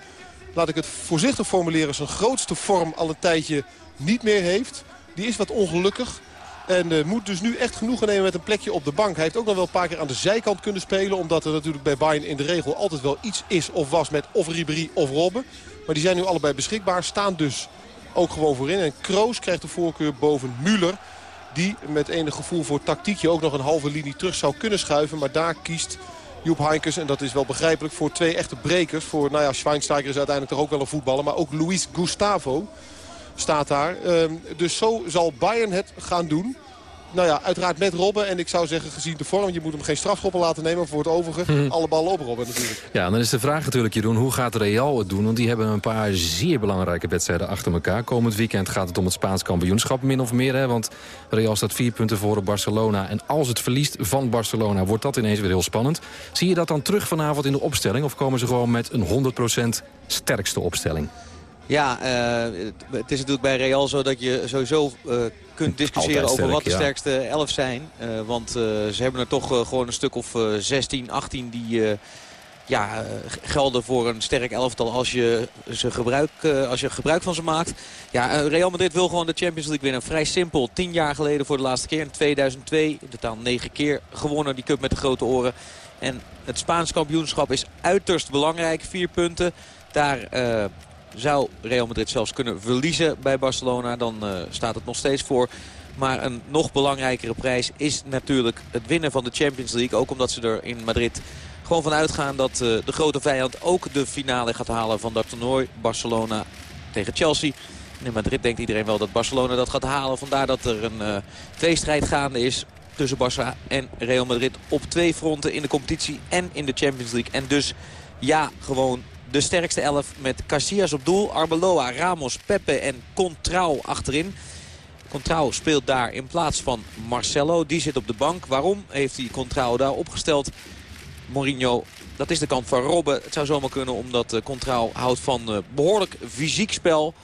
laat ik het voorzichtig formuleren... zijn grootste vorm al een tijdje niet meer heeft. Die is wat ongelukkig. En eh, moet dus nu echt genoegen nemen met een plekje op de bank. Hij heeft ook nog wel een paar keer aan de zijkant kunnen spelen. Omdat er natuurlijk bij Bayern in de regel altijd wel iets is of was met of Ribéry of Robben. Maar die zijn nu allebei beschikbaar. Staan dus ook gewoon voorin. En Kroos krijgt de voorkeur boven Müller. Die met enig gevoel voor tactiekje ook nog een halve linie terug zou kunnen schuiven. Maar daar kiest Joep Heinkes, en dat is wel begrijpelijk, voor twee echte brekers. Voor, nou ja, Schweinsteiger is uiteindelijk toch ook wel een voetballer. Maar ook Luis Gustavo staat daar. Ehm, dus zo zal Bayern het gaan doen. Nou ja, uiteraard met Robben. En ik zou zeggen, gezien de vorm, je moet hem geen strafschoppen laten nemen. Voor het overige, Mhm. alle ballen op Robben natuurlijk. Ja, dan is de vraag natuurlijk, Jeroen, hoe gaat Real het doen? Want die hebben een paar zeer belangrijke wedstrijden achter elkaar. Komend weekend gaat het om het Spaans kampioenschap, min of meer. Hè? Want Real staat vier punten voor op Barcelona. En als het verliest van Barcelona, wordt dat ineens weer heel spannend. Zie je dat dan terug vanavond in de opstelling? Of komen ze gewoon met een 100% sterkste opstelling? Ja, eh, het, is natuurlijk bij Real zo dat je sowieso eh, kunt discussiëren over wat de sterk, ja. sterkste elf zijn. Eh, want ze hebben er toch gewoon een stuk of eh, 16, 18 die ja, gelden voor een sterk elftal als je, ze gebruik, als je gebruik van ze maakt. Ja, Real Madrid wil gewoon de Champions League winnen. Vrij simpel. Tien jaar geleden voor de laatste keer in 2002. In totaal negen keer gewonnen die cup met de grote oren. En het Spaans kampioenschap is uiterst belangrijk. Vier punten. Daar zou Real Madrid zelfs kunnen verliezen bij Barcelona. Dan eh, staat het nog steeds voor. Maar een nog belangrijkere prijs is natuurlijk het winnen van de Champions League. Ook omdat ze er in Madrid gewoon van uitgaan dat eh, de grote vijand ook de finale gaat halen van dat toernooi. Barcelona tegen Chelsea. En in Madrid denkt iedereen wel dat Barcelona dat gaat halen. Vandaar dat er een eh tweestrijd gaande is tussen Barça en Real Madrid op twee fronten in de competitie en in de Champions League. En dus ja, gewoon de sterkste elf met Casillas op doel. Arbeloa, Ramos, Pepe en Contrao achterin. Contrao speelt daar in plaats van Marcelo. Die zit op de bank. Waarom heeft hij Contrao daar opgesteld? Mourinho, dat is de kant van Robben. Het zou zomaar kunnen omdat uh, Contrao houdt van uh, behoorlijk fysiek spel.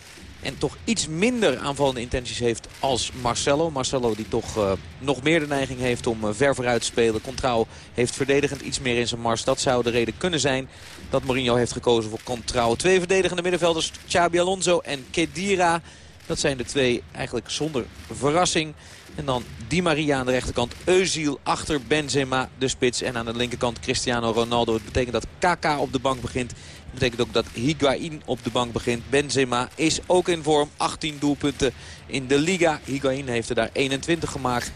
En toch iets minder aanvallende intenties heeft als Marcelo. Marcelo die toch uh, nog meer de neiging heeft om uh, ver vooruit te spelen. Contrao heeft verdedigend iets meer in zijn mars. Dat zou de reden kunnen zijn dat Mourinho heeft gekozen voor Contrao. Twee verdedigende middenvelders, Xabi Alonso en Kedira. Dat zijn de twee eigenlijk zonder verrassing. En dan Di Maria aan de rechterkant. Eusiel achter Benzema, de spits. En aan de linkerkant Cristiano Ronaldo. Het betekent dat Kaka op de bank begint. Betekent ook dat Higuain op de bank begint. Benzema is ook in vorm. 18 doelpunten in de Liga. Higuain heeft er daar 21 gemaakt.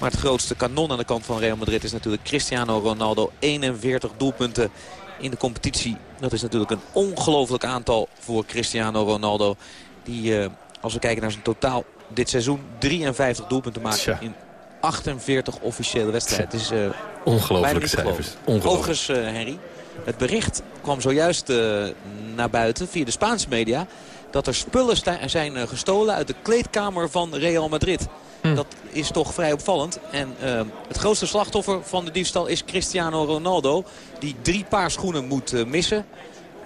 Maar het grootste kanon aan de kant van Real Madrid is natuurlijk Cristiano Ronaldo. 41 doelpunten in de competitie. Dat is natuurlijk een ongelooflijk aantal voor Cristiano Ronaldo. Die, uh, als we kijken naar zijn totaal dit seizoen, 53 doelpunten maakt Tja. in 48 officiële wedstrijden. Het is uh, Ongelooflijke cijfers. Ongelooflijk. Overigens, uh, Henry, het bericht kwam zojuist uh, naar buiten via de Spaanse media... dat er spullen zijn uh, gestolen uit de kleedkamer van Real Madrid. Hm. Dat is toch vrij opvallend. En uh, het grootste slachtoffer van de diefstal is Cristiano Ronaldo. Die drie paar schoenen moet uh, missen.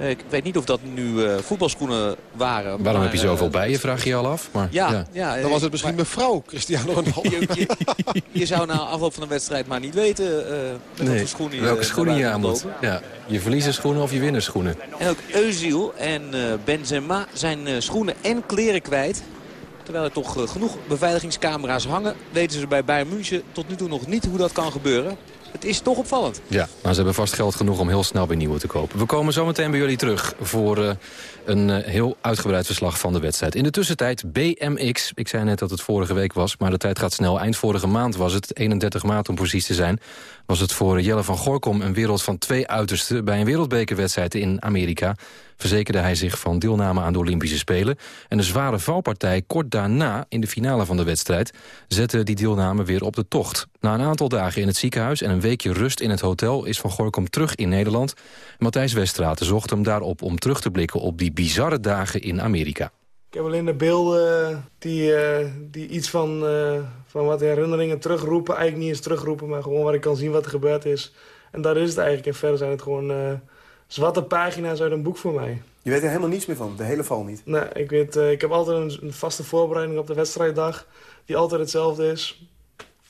Uh, ik weet niet of dat nu uh, voetbalschoenen waren. Waarom maar, heb je zoveel bij je, vraag je al af. Maar, ja, ja. ja. Dan was het misschien maar, mevrouw Cristiano Ronaldo. Je, je, je, zou na afloop van een wedstrijd maar niet weten met nee, welke schoenen je, welke schoenen je aan moet. Ja, je verliezerschoenen of je winnerschoenen. En ook Özil en Benzema zijn schoenen en kleren kwijt. Terwijl er toch uh, genoeg beveiligingscamera's hangen... weten ze bij Bayern München tot nu toe nog niet hoe dat kan gebeuren. Het is toch opvallend. Ja, maar ze hebben vast geld genoeg om heel snel weer nieuwe te kopen. We komen zo meteen bij jullie terug voor uh, een uh, heel uitgebreid verslag van de wedstrijd. In de tussentijd BMX. Ik zei net dat het vorige week was, maar de tijd gaat snel. Eind vorige maand was het, 31 maart om precies te zijn... was het voor Jelle van Gorkom een wereld van twee uitersten... bij een wereldbekerwedstrijd in Amerika verzekerde hij zich van deelname aan de Olympische Spelen. En een zware valpartij kort daarna, in de finale van de wedstrijd... zette die deelname weer op de tocht. Na een aantal dagen in het ziekenhuis en een weekje rust in het hotel... is Van Gorkom terug in Nederland. Matthijs Westraten zocht hem daarop om terug te blikken... op die bizarre dagen in Amerika. Ik heb alleen de beelden die, uh, die iets van, uh, van wat herinneringen terugroepen. Eigenlijk niet eens terugroepen, maar gewoon waar ik kan zien wat er gebeurd is. En daar is het eigenlijk. En verder zijn het gewoon... Zwarte pagina's uit een boek voor mij. Je weet er helemaal niets meer van, de hele val niet? Nee, ik, weet, uh, ik heb altijd een, een, vaste voorbereiding op de wedstrijddag... die altijd hetzelfde is.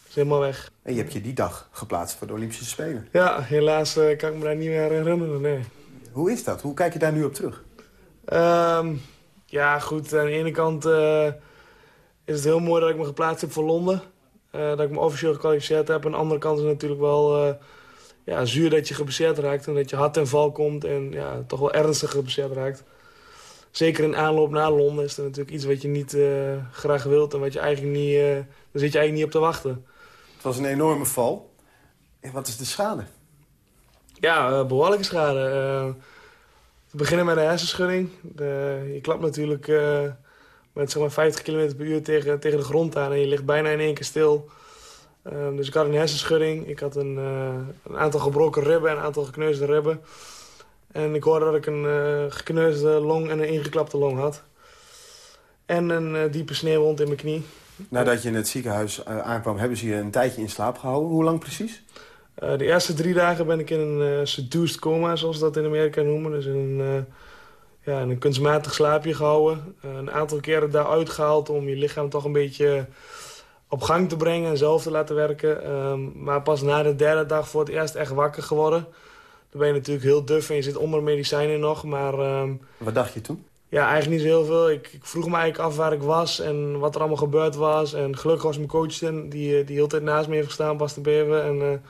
Is helemaal weg. En je hebt je die dag geplaatst voor de Olympische Spelen? Ja, helaas uh, kan ik me daar niet meer herinneren, nee. Hoe is dat? Hoe kijk je daar nu op terug? Um, ja, goed. Aan de ene kant uh, is het heel mooi dat ik me geplaatst heb voor Londen. dat ik me officieel gekwalificeerd heb. Aan de andere kant is het natuurlijk wel ja, zuur dat je geblesseerd raakt en dat je hard ten val komt en ja, toch wel ernstig geblesseerd raakt. Zeker in aanloop naar Londen is dat natuurlijk iets wat je niet uh, graag wilt en wat je eigenlijk niet, uh, daar zit je eigenlijk niet op te wachten. Het was een enorme val. En wat is de schade? Ja, uh, behoorlijke schade. te beginnen met een hersenschudding. De, je klapt natuurlijk met zeg maar 50 km per uur tegen, tegen de grond aan en je ligt bijna in één keer stil. Um, dus ik had een hersenschudding, ik had een, uh, een, aantal gebroken ribben en een aantal gekneusde ribben. En ik hoorde dat ik een uh, gekneusde long en een ingeklapte long had. En een uh, diepe sneeuwwond in mijn knie. Nadat je in het ziekenhuis aankwam, hebben ze je een tijdje in slaap gehouden. Hoe lang precies? de eerste drie dagen ben ik in een seduced coma, zoals ze dat in Amerika noemen. Dus in een, ja, in een kunstmatig slaapje gehouden. een aantal keren daaruit gehaald om je lichaam toch een beetje op gang te brengen en zelf te laten werken. Um, maar pas na de derde dag voor het eerst echt wakker geworden. Dan ben je natuurlijk heel duf en je zit onder medicijnen nog. Maar, um, Wat dacht je toen? Ja, eigenlijk niet zo heel veel. Ik, ik, vroeg me eigenlijk af waar ik was en wat er allemaal gebeurd was. En gelukkig was mijn coach die, die de hele tijd naast me heeft gestaan, Bas de Bever. En uh, daar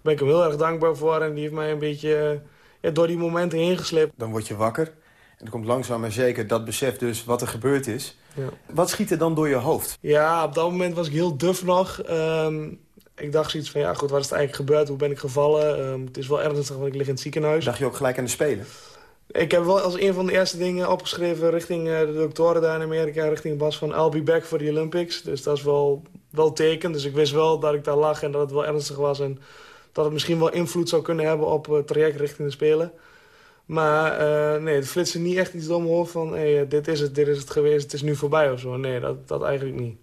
ben ik hem heel erg dankbaar voor. En die heeft mij een beetje uh, ja, door die momenten heen gesleept. Dan word je wakker. En er komt langzaam maar zeker dat besef dus wat er gebeurd is. Ja. Wat schiet er dan door je hoofd? Ja, op dat moment was ik heel duf nog. Um, ik dacht zoiets van, ja goed, wat is er eigenlijk gebeurd? Hoe ben ik gevallen? Um, het is wel ernstig, want ik lig in het ziekenhuis. Dacht je ook gelijk aan de Spelen? Ik heb wel als een van de eerste dingen opgeschreven richting uh, de doktoren daar in Amerika... richting Bas van, I'll be back for the Olympics. Dus dat is wel, wel teken. Dus ik wist wel dat ik daar lag en dat het wel ernstig was... en dat het misschien wel invloed zou kunnen hebben op het traject richting de Spelen. Maar uh, nee, het flitste niet echt iets mijn hoofd van... Hey, dit is het, dit is het geweest, het is nu voorbij of zo. Nee, dat, dat eigenlijk niet.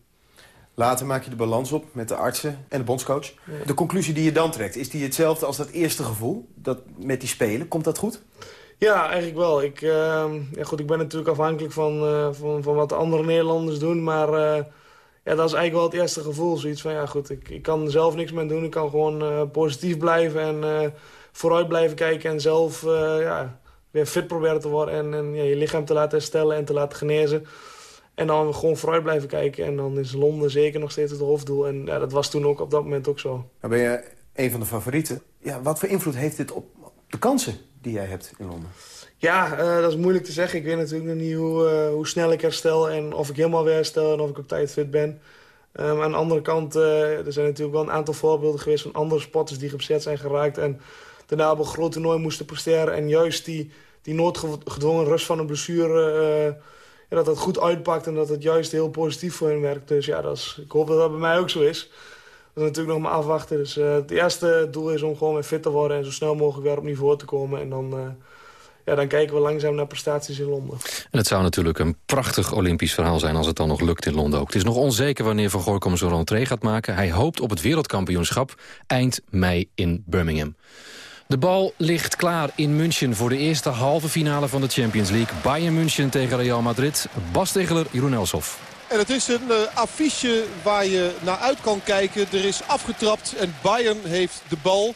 Later maak je de balans op met de artsen en de bondscoach. De conclusie die je dan trekt, is die hetzelfde als dat eerste gevoel? Dat met die spelen, komt dat goed? Ja, eigenlijk wel. Ik, uh, ja, goed, ik ben natuurlijk afhankelijk van, uh, van, van wat de andere Nederlanders doen. Maar uh, ja, dat is eigenlijk wel het eerste gevoel. Zoiets van, ja goed, ik, ik kan er zelf niks mee doen. Ik kan gewoon positief blijven en vooruit blijven kijken. En zelf ja, weer fit proberen te worden. En, en ja, je lichaam te laten herstellen en te laten genezen. En dan gewoon vooruit blijven kijken. En dan is Londen zeker nog steeds het hoofddoel. En ja, dat was toen ook op dat moment ook zo. Dan ben je een van de favorieten. Ja, wat voor invloed heeft dit op de kansen die jij hebt in Londen? Ja, uh, dat is moeilijk te zeggen. Ik weet natuurlijk nog niet hoe, uh, hoe snel ik herstel en of ik helemaal weer herstel en of ik op tijd fit ben. Ehm, aan de andere kant, uh, er zijn natuurlijk wel een aantal voorbeelden geweest van andere sporters die gepset zijn geraakt. En daarna op een groot toernooi moesten presteren. En juist die, die noodgedwongen rust van een blessure, uh, ja, dat dat goed uitpakt. En dat het juist heel positief voor hen werkt. Dus ja, dat is, ik hoop dat dat bij mij ook zo is. Dat is natuurlijk nog maar afwachten. Dus uh, het eerste doel is om gewoon weer fit te worden en zo snel mogelijk weer op niveau te komen. En dan ja, dan kijken we langzaam naar prestaties in Londen. En het zou natuurlijk een prachtig Olympisch verhaal zijn... als het dan nog lukt in Londen ook. Het is nog onzeker wanneer Van Gooikom zo'n rentree gaat maken. Hij hoopt op het wereldkampioenschap eind mei in Birmingham. De bal ligt klaar in München voor de eerste halve finale van de Champions League. Bayern München tegen Real Madrid. Bas Tegeler, Jeroen. En het is een uh, affiche waar je naar uit kan kijken. Er is afgetrapt en Bayern heeft de bal...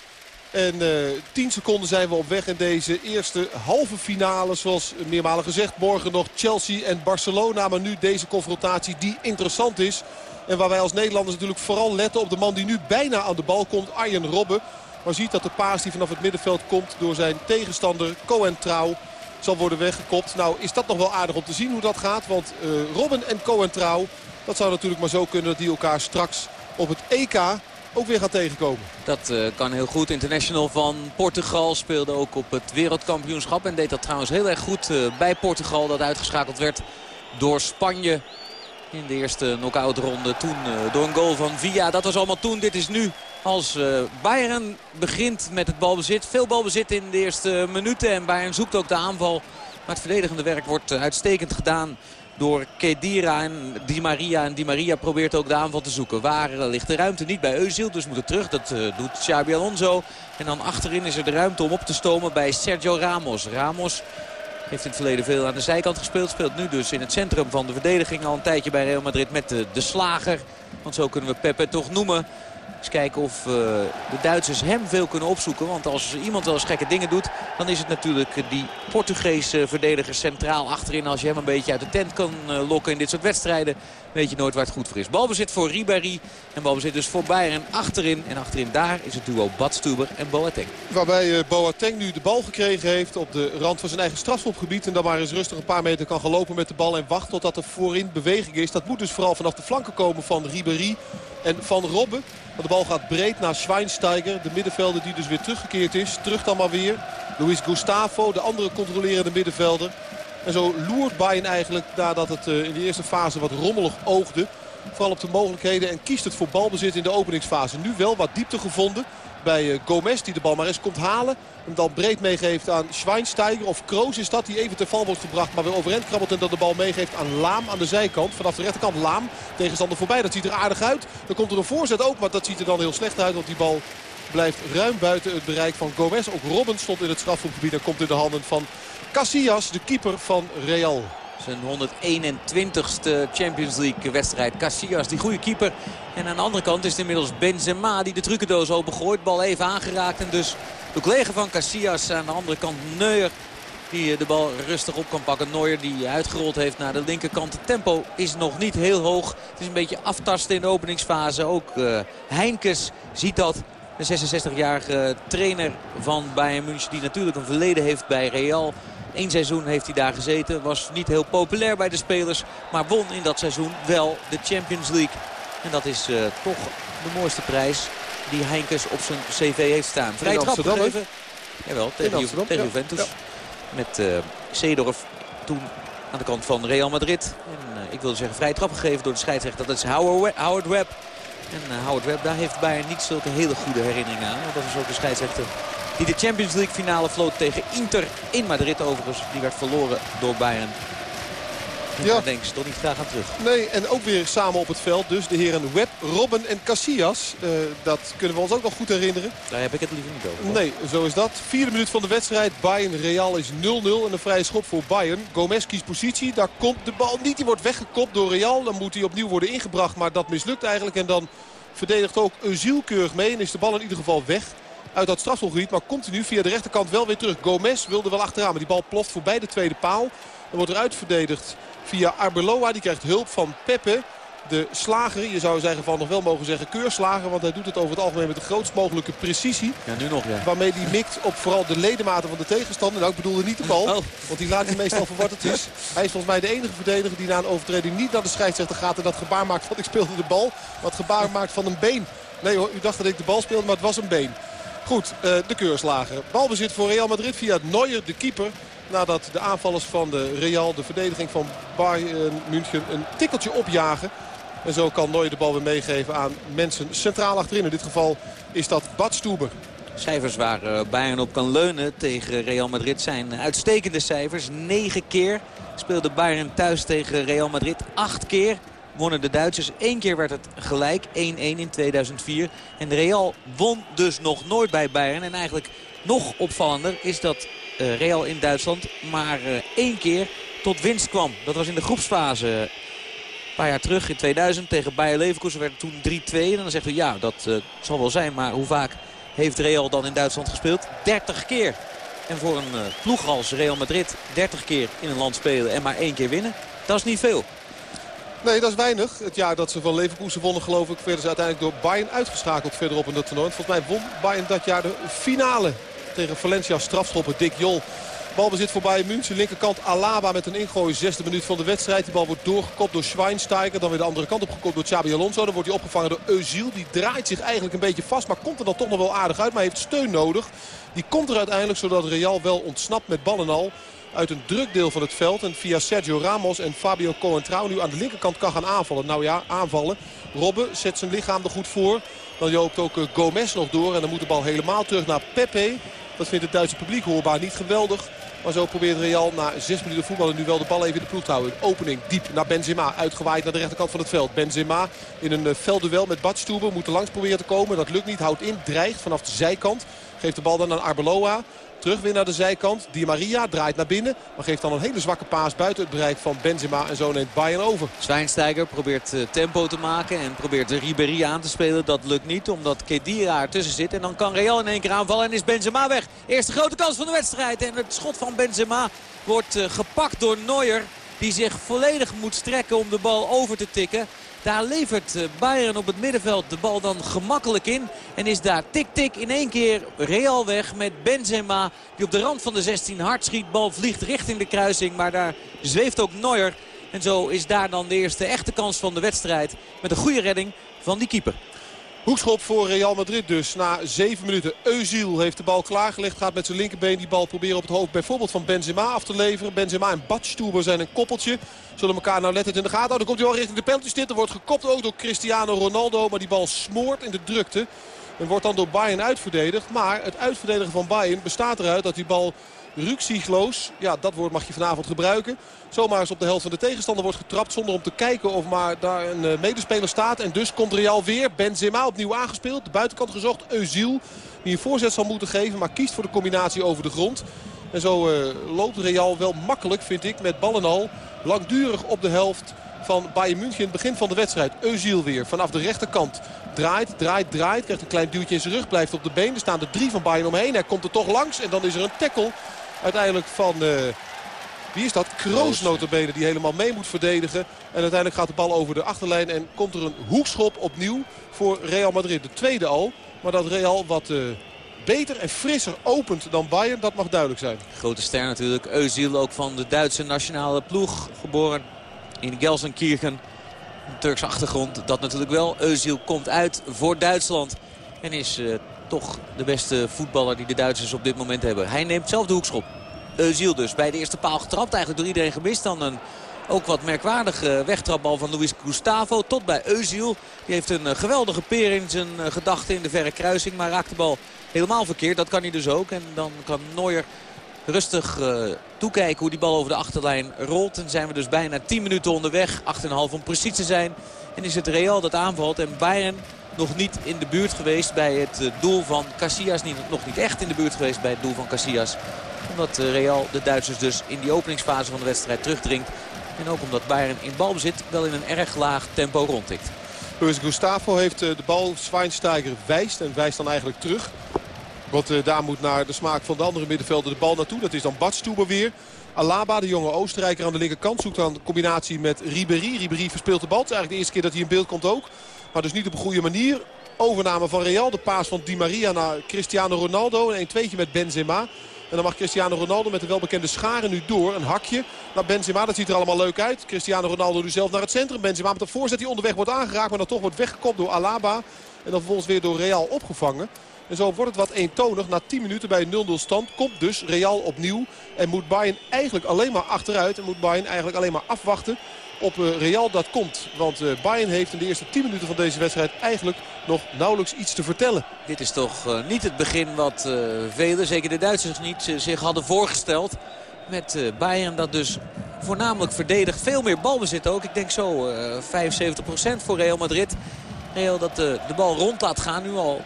En uh, 10 seconden zijn we op weg in deze eerste halve finale. Zoals meermalen gezegd, morgen nog Chelsea en Barcelona. Maar nu deze confrontatie die interessant is. En waar wij als Nederlanders natuurlijk vooral letten op de man die nu bijna aan de bal komt. Arjen Robben. Maar ziet dat de paas die vanaf het middenveld komt door zijn tegenstander Cohen Trouw zal worden weggekopt. Nou is dat nog wel aardig om te zien hoe dat gaat. Want uh, Robben en Cohen Trouw, dat zou natuurlijk maar zo kunnen dat die elkaar straks op het EK ook weer gaat tegenkomen. Dat uh, kan heel goed. International van Portugal speelde ook op het wereldkampioenschap. En deed dat trouwens heel erg goed uh, bij Portugal. Dat uitgeschakeld werd door Spanje in de eerste knock-out ronde. Toen door een goal van Villa. Dat was allemaal toen. Dit is nu als Bayern begint met het balbezit. Veel balbezit in de eerste minuten. En Bayern zoekt ook de aanval. Maar het verdedigende werk wordt uitstekend gedaan door Kedira en Di Maria. En Di Maria probeert ook de aanval te zoeken. Waar ligt de ruimte niet bij Eusiel, dus moet het terug. Dat doet Xabi Alonso. En dan achterin is er de ruimte om op te stomen bij Sergio Ramos. Ramos heeft in het verleden veel aan de zijkant gespeeld. Speelt nu dus in het centrum van de verdediging al een tijdje bij Real Madrid met de, de slager. Want zo kunnen we Pepe toch noemen. Eens kijken of uh, de Duitsers hem veel kunnen opzoeken. Want als iemand wel eens gekke dingen doet... dan is het natuurlijk die Portugese verdediger centraal achterin. Als je hem een beetje uit de tent kan uh, lokken in dit soort wedstrijden... weet je nooit waar het goed voor is. Balbezit voor Ribéry en balbezit dus voor Bayern achterin. En achterin daar is het duo Badstuber en Boateng. Waarbij uh, Boateng nu de bal gekregen heeft op de rand van zijn eigen strafschopgebied. En dan maar eens rustig een paar meter kan lopen met de bal. En wacht totdat er voorin beweging is. Dat moet dus vooral vanaf de flanken komen van Ribéry en van Robben. De bal gaat breed naar Schweinsteiger. De middenvelder die dus weer teruggekeerd is. Terug dan maar weer. Luis Gustavo, de andere controlerende middenvelder. En zo loert Bayern eigenlijk nadat het in de eerste fase wat rommelig oogde. Vooral op de mogelijkheden en kiest het voor balbezit in de openingsfase. Nu wel wat diepte gevonden bij Gomez die de bal maar eens komt halen. Hem dan breed meegeeft aan Schweinsteiger of Kroos is dat. Die even te val wordt gebracht maar weer overeind krabbelt. En dat de bal meegeeft aan Laam aan de zijkant. Vanaf de rechterkant Laam. Tegenstander voorbij. Dat ziet er aardig uit. Dan komt er een voorzet ook. Maar dat ziet er dan heel slecht uit. Want die bal blijft ruim buiten het bereik van Gomez. Ook Robben stond in het strafschopgebied. En komt in de handen van Casillas, de keeper van Real. Zijn 121ste Champions League wedstrijd. Casillas, die goede keeper. En aan de andere kant is inmiddels Benzema die de trucendoos opengooit. Bal even aangeraakt en dus de collega van Casillas. Aan de andere kant Neuer die de bal rustig op kan pakken. Neuer die uitgerold heeft naar de linkerkant. Het tempo is nog niet heel hoog. Het is een beetje aftasten in de openingsfase. Ook uh, Heinkes ziet dat. De 66-jarige trainer van Bayern München die natuurlijk een verleden heeft bij Real. Eén seizoen heeft hij daar gezeten. Was niet heel populair bij de spelers. Maar won in dat seizoen wel de Champions League. En dat is uh, toch de mooiste prijs die Heinkes op zijn cv heeft staan. Vrij trap gegeven. Jawel, tegen, Ju tegen Juventus. Ja. Met uh, Seedorf toen aan de kant van Real Madrid. En, uh, ik wilde zeggen vrij trap gegeven door de scheidsrechter. Dat is Howard Webb. En Howard Webb, daar heeft Bayern niet zulke hele goede herinneringen aan. Want dat is ook de scheidsrechter die de Champions League finale floot tegen Inter in Madrid overigens. Die werd verloren door Bayern. En ja. denk ze toch niet graag aan terug. Nee, en ook weer samen op het veld. Dus de heren Webb, Robben en Casillas. Uh, dat kunnen we ons ook nog goed herinneren. Daar heb ik het liever niet over. Nee, zo is dat. Vierde minuut van de wedstrijd. Bayern Real is 0-0 en een vrije schop voor Bayern. Gomez kiest positie. Daar komt de bal niet. Die wordt weggekopt door Real. Dan moet hij opnieuw worden ingebracht. Maar dat mislukt eigenlijk. En dan verdedigt ook Özil keurig mee. En is de bal in ieder geval weg uit dat strafschopgebied. Maar komt hij nu via de rechterkant wel weer terug. Gomez wilde wel achteraan. Maar die bal ploft voorbij de tweede paal. Dan wordt er uitverdedigd via Arbeloa. Die krijgt hulp van Pepe. De slager, je zou zeggen van nog wel mogen zeggen keurslager. Want hij doet het over het algemeen met de grootst mogelijke precisie. Ja, nu nog, ja. Waarmee hij mikt op vooral de ledematen van de tegenstander. Nou, ik bedoelde niet de bal. Oh. Want die laat hij meestal voor wat het is. Hij is volgens mij de enige verdediger die na een overtreding niet naar de scheidsrechter gaat. En dat gebaar maakt van ik speelde de bal. Het gebaar maakt van een been. Nee hoor, u dacht dat ik de bal speelde, maar het was een been. Goed, eh, de keurslager. Balbezit voor Real Madrid via Neuer, de keeper. Nadat de aanvallers van de Real, de verdediging van Bayern München, een tikkeltje opjagen. En zo kan Neuer de bal weer meegeven aan mensen centraal achterin. In dit geval is dat Bad Stuber. Cijfers waar eh, Bayern op kan leunen tegen Real Madrid zijn uitstekende cijfers. Negen keer speelde Bayern thuis tegen Real Madrid. Acht keer wonnen de Duitsers. Eén keer werd het gelijk, 1-1 in 2004. En Real won dus nog nooit bij Bayern. En eigenlijk nog opvallender is dat eh, Real in Duitsland maar eh, één keer tot winst kwam. Dat was in de groepsfase een paar jaar terug in 2000 tegen Bayer Leverkusen werd het toen 3-2. En dan zegt u ja, dat eh, zal wel zijn. Maar hoe vaak heeft Real dan in Duitsland gespeeld? 30 keer. En voor een ploeg als Real Madrid 30 keer in een land spelen en maar één keer winnen, dat is niet veel. Nee, dat is weinig. Het jaar dat ze van Leverkusen wonnen, geloof ik, werden ze uiteindelijk door Bayern uitgeschakeld verderop in dat toernooi. Volgens mij won Bayern dat jaar de finale tegen Valencia strafschoppen. Dick Jol. Balbezit voor Bayern München. Linkerkant Alaba met een ingooi. Zesde minuut van de wedstrijd. Die bal wordt doorgekopt door Schweinsteiger. Dan weer de andere kant opgekopt door Xabi Alonso. Dan wordt hij opgevangen door Eusiel. Die draait zich eigenlijk een beetje vast. Maar komt er dan toch nog wel aardig uit. Maar heeft steun nodig. Die komt er uiteindelijk zodat Real wel ontsnapt met bal en al uit een druk deel van het veld. En via Sergio Ramos en Fabio Coentrao nu aan de linkerkant kan gaan aanvallen. Nou ja, aanvallen. Robben zet zijn lichaam er goed voor. Dan loopt ook eh, Gomez nog door. En dan moet de bal helemaal terug naar Pepe. Dat vindt het Duitse publiek hoorbaar niet geweldig. Maar zo probeert Real na zes minuten voetballen nu wel de bal even in de ploeg te houden. Opening diep naar Benzema. Uitgewaaid naar de rechterkant van het veld. Benzema in een eh, veldduel met Badstuber. Moet er langs proberen te komen. Dat lukt niet. Houdt in. Dreigt vanaf de zijkant. Geeft de bal dan aan Arbeloa. Terug weer naar de zijkant. Di Maria draait naar binnen. Maar geeft dan een hele zwakke paas buiten het bereik van Benzema. En zo neemt Bayern over. Zwijnsteiger probeert uh, tempo te maken. En probeert de Ribéry aan te spelen. Dat lukt niet omdat Kedira ertussen zit. En dan kan Real in één keer aanvallen. En is Benzema weg. Eerste grote kans van de wedstrijd. En het schot van Benzema wordt uh, gepakt door Neuer. Die zich volledig moet strekken om de bal over te tikken. Daar levert Bayern op het middenveld de bal dan gemakkelijk in. En is daar tik-tik in één keer Real weg met Benzema. Die op de rand van de 16 hard schiet. Bal vliegt richting de kruising. Maar daar zweeft ook Neuer. En zo is daar dan de eerste echte kans van de wedstrijd. Met een goede redding van die keeper. Hoekschop voor Real Madrid dus. Na 7 minuten. Eusiel heeft de bal klaargelegd. Gaat met zijn linkerbeen die bal proberen op het hoofd bijvoorbeeld van Benzema af te leveren. Benzema en Badstuber zijn een koppeltje. Zullen elkaar nou letten in de gaten houden. Dan komt hij wel richting de penalty Er wordt gekopt ook door Cristiano Ronaldo. Maar die bal smoort in de drukte. En wordt dan door Bayern uitverdedigd. Maar het uitverdedigen van Bayern bestaat eruit dat die bal ruksigloos, ja dat woord mag je vanavond gebruiken, zomaar eens op de helft van de tegenstander wordt getrapt zonder om te kijken of maar daar een uh, medespeler staat. En dus komt Real weer, Benzema opnieuw aangespeeld, de buitenkant gezocht, Eusiel die een voorzet zal moeten geven, maar kiest voor de combinatie over de grond. En zo uh, loopt Real wel makkelijk, vind ik, met bal en al, langdurig op de helft van Bayern München het begin van de wedstrijd. Eusiel weer vanaf de rechterkant. Draait, draait, draait. Krijgt een klein duwtje in zijn rug. Blijft op de been. Er staan er drie van Bayern omheen. Hij komt er toch langs. En dan is er een tackle uiteindelijk van... Uh, wie is dat? Kroos notabene die helemaal mee moet verdedigen. En uiteindelijk gaat de bal over de achterlijn. En komt er een hoekschop opnieuw voor Real Madrid. De tweede al. Maar dat Real wat... Uh, beter en frisser opent dan Bayern, dat mag duidelijk zijn. Grote ster natuurlijk. Özil ook van de Duitse nationale ploeg. Geboren in Gelsenkirchen. Turkse achtergrond, dat natuurlijk wel. Özil komt uit voor Duitsland. En is uh, toch de beste voetballer die de Duitsers op dit moment hebben. Hij neemt zelf de hoekschop. Özil dus bij de eerste paal getrapt. Eigenlijk door iedereen gemist. Dan een ook wat merkwaardige wegtrapbal van Luis Gustavo. Tot bij Özil. Die heeft een uh, geweldige peer in zijn uh, gedachten in de verre kruising. Maar raakt de bal helemaal verkeerd. Dat kan hij dus ook. En dan kan Neuer rustig uh, toekijken hoe die bal over de achterlijn rolt. En zijn we dus bijna 10 minuten onderweg. 8,5 om precies te zijn. En is het Real dat aanvalt. En Bayern nog niet in de buurt geweest bij het uh, doel van Casillas. Niet, nog niet echt in de buurt geweest bij het doel van Casillas. Omdat uh, Real de Duitsers dus in die openingsfase van de wedstrijd terugdringt. En ook omdat Bayern in balbezit wel in een erg laag tempo rondtikt. Luis Gustavo heeft de bal. Schweinsteiger wijst en wijst dan eigenlijk terug. Want daar moet naar de smaak van de andere middenvelder de bal naartoe. Dat is dan Badstuber weer. Alaba, de jonge Oostenrijker aan de linkerkant, zoekt dan combinatie met Ribéry. Ribéry verspeelt de bal. Het is eigenlijk de eerste keer dat hij in beeld komt ook. Maar dus niet op een goede manier. Overname van Real. De paas van Di Maria naar Cristiano Ronaldo. Een 1-2'tje met Benzema. En dan mag Cristiano Ronaldo met de welbekende scharen nu door. Een hakje naar Benzema. Dat ziet er allemaal leuk uit. Cristiano Ronaldo nu zelf naar het centrum. Benzema met een voorzet die onderweg wordt aangeraakt. Maar dan toch wordt weggekopt door Alaba. En dan vervolgens weer door Real opgevangen. En zo wordt het wat eentonig. Na 10 minuten bij een 0-0 stand komt dus Real opnieuw. En moet Bayern eigenlijk alleen maar achteruit. En moet Bayern eigenlijk alleen maar afwachten op uh, Real dat komt. Want uh, Bayern heeft in de eerste 10 minuten van deze wedstrijd eigenlijk nog nauwelijks iets te vertellen. Dit is toch uh, niet het begin wat velen, zeker de Duitsers niet, zich hadden voorgesteld. Met Bayern dat dus voornamelijk verdedigt. Veel meer balbezit ook. Ik denk zo 75% voor Real Madrid. Real dat de bal rond laat gaan nu al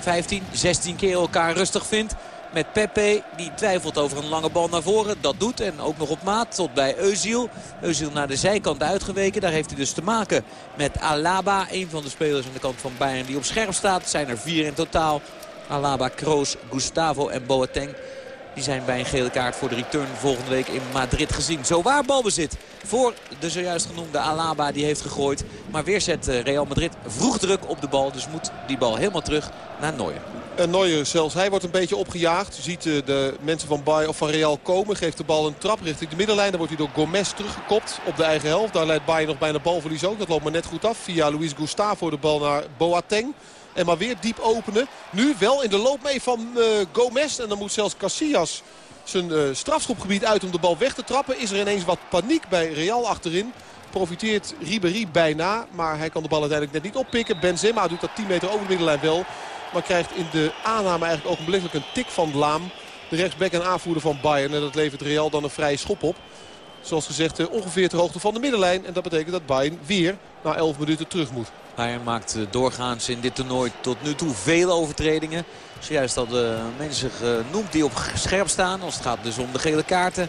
15, 16 keer elkaar rustig vindt. Met Pepe, die twijfelt over een lange bal naar voren. Dat doet en ook nog op maat tot bij Eusiel. Eusiel naar de zijkant uitgeweken. Daar heeft hij dus te maken met Alaba. Een van de spelers aan de kant van Bayern die op scherp staat. Zijn er vier in totaal. Alaba, Kroos, Gustavo en Boateng. Die zijn bij een gele kaart voor de return volgende week in Madrid gezien. Zo waar balbezit voor de zojuist genoemde Alaba. Die heeft gegooid. Maar weer zet Real Madrid vroeg druk op de bal. Dus moet die bal helemaal terug naar Neuer. En Neuer zelfs, hij wordt een beetje opgejaagd. Ziet de mensen van, Bay, of van Real komen. Geeft de bal een trap richting de middenlijn. Dan wordt hij door Gomez teruggekopt op de eigen helft. Daar leidt Bayern nog bijna balverlies ook. Dat loopt maar net goed af. Via Luis Gustavo de bal naar Boateng. En maar weer diep openen. Nu wel in de loop mee van uh, Gomez. En dan moet zelfs Casillas zijn uh, strafschopgebied uit om de bal weg te trappen. Is er ineens wat paniek bij Real achterin. Profiteert Ribéry bijna. Maar hij kan de bal uiteindelijk net niet oppikken. Benzema doet dat 10 meter over de middenlijn wel. Maar krijgt in de aanname eigenlijk ogenblikkelijk een tik van Laam. De rechtsback en aanvoerder van Bayern. En dat levert Real dan een vrije schop op. Zoals gezegd ongeveer ter hoogte van de middenlijn. En dat betekent dat Bayern weer na 11 minuten terug moet. Bayern maakt doorgaans in dit toernooi tot nu toe veel overtredingen. Zojuist dat de mensen genoemd die op scherp staan. Als het gaat dus om de gele kaarten.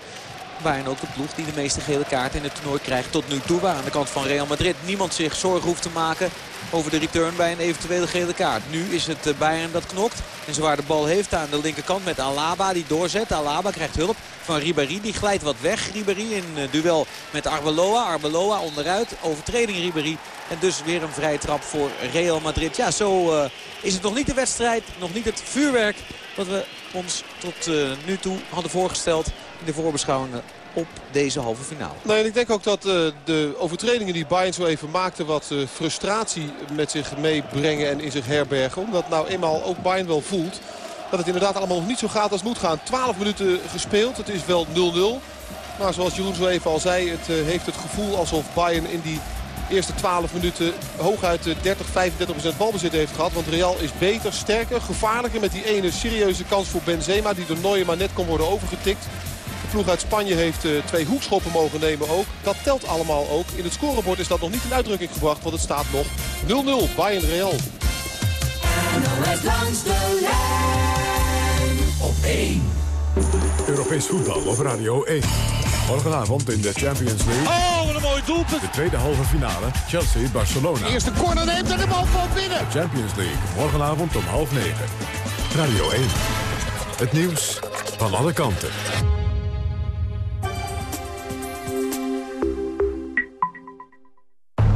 Bayern ook de ploeg die de meeste gele kaarten in het toernooi krijgt tot nu toe. Waar aan de kant van Real Madrid niemand zich zorgen hoeft te maken over de return bij een eventuele gele kaart. Nu is het Bayern dat knokt. En zowaar de bal heeft aan de linkerkant met Alaba die doorzet. Alaba krijgt hulp van Ribéry. Die glijdt wat weg. Ribéry in duel met Arbeloa. Arbeloa onderuit. Overtreding Ribéry. En dus weer een vrije trap voor Real Madrid. Ja, zo uh, is het nog niet de wedstrijd. Nog niet het vuurwerk wat we ons tot nu toe hadden voorgesteld de voorbeschouwingen op deze halve finale. Nee, en ik denk ook dat uh, de overtredingen die Bayern zo even maakte... wat uh, frustratie met zich meebrengen en in zich herbergen. Omdat nou eenmaal ook Bayern wel voelt... dat het inderdaad allemaal nog niet zo gaat als moet gaan. 12 minuten gespeeld, het is wel 0-0. Maar zoals Jeroen zo even al zei... het uh, heeft het gevoel alsof Bayern in die eerste 12 minuten hooguit 30, 35 procent balbezit heeft gehad. Want Real is beter, sterker, gevaarlijker met die ene serieuze kans voor Benzema... die door Neuer maar net kon worden overgetikt. De ploeg uit Spanje heeft uh, twee hoekschoppen mogen nemen ook. Dat telt allemaal ook. In het scorebord is dat nog niet in uitdrukking gebracht, want het staat nog 0-0 Bayern Real. NOS langs de lijn op 1. Europees voetbal op Radio 1. Morgenavond in de Champions League. Oh, wat een mooi doelpunt. De tweede halve finale, Chelsea-Barcelona. Eerste corner neemt en de bal valt binnen. De Champions League, morgenavond om half negen. Radio 1. Het nieuws van alle kanten.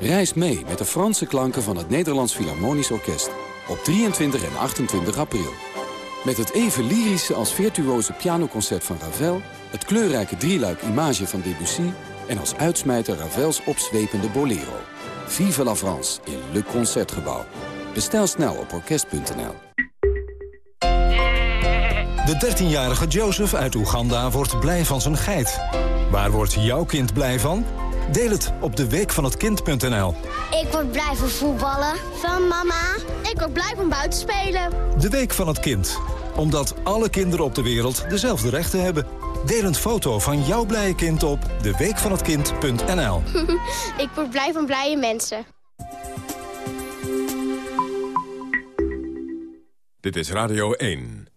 Reis mee met de Franse klanken van het Nederlands Philharmonisch Orkest. Op 23 en 28 april. Met het even lyrische als virtuoze pianoconcert van Ravel... het kleurrijke drieluik Image van Debussy... en als uitsmijter Ravels opzwepende Bolero. Vive la France in Le Concertgebouw. Bestel snel op orkest.nl. De 13-jarige Joseph uit Oeganda wordt blij van zijn geit. Waar wordt jouw kind blij van? Deel het op deweekvanhetkind.nl. Ik word blij van voetballen. Van mama. Ik word blij van buiten spelen. De Week van het Kind. Omdat alle kinderen op de wereld dezelfde rechten hebben. Deel een foto van jouw blije kind op deweekvanhetkind.nl. ik word blij van blije mensen. Dit is Radio 1.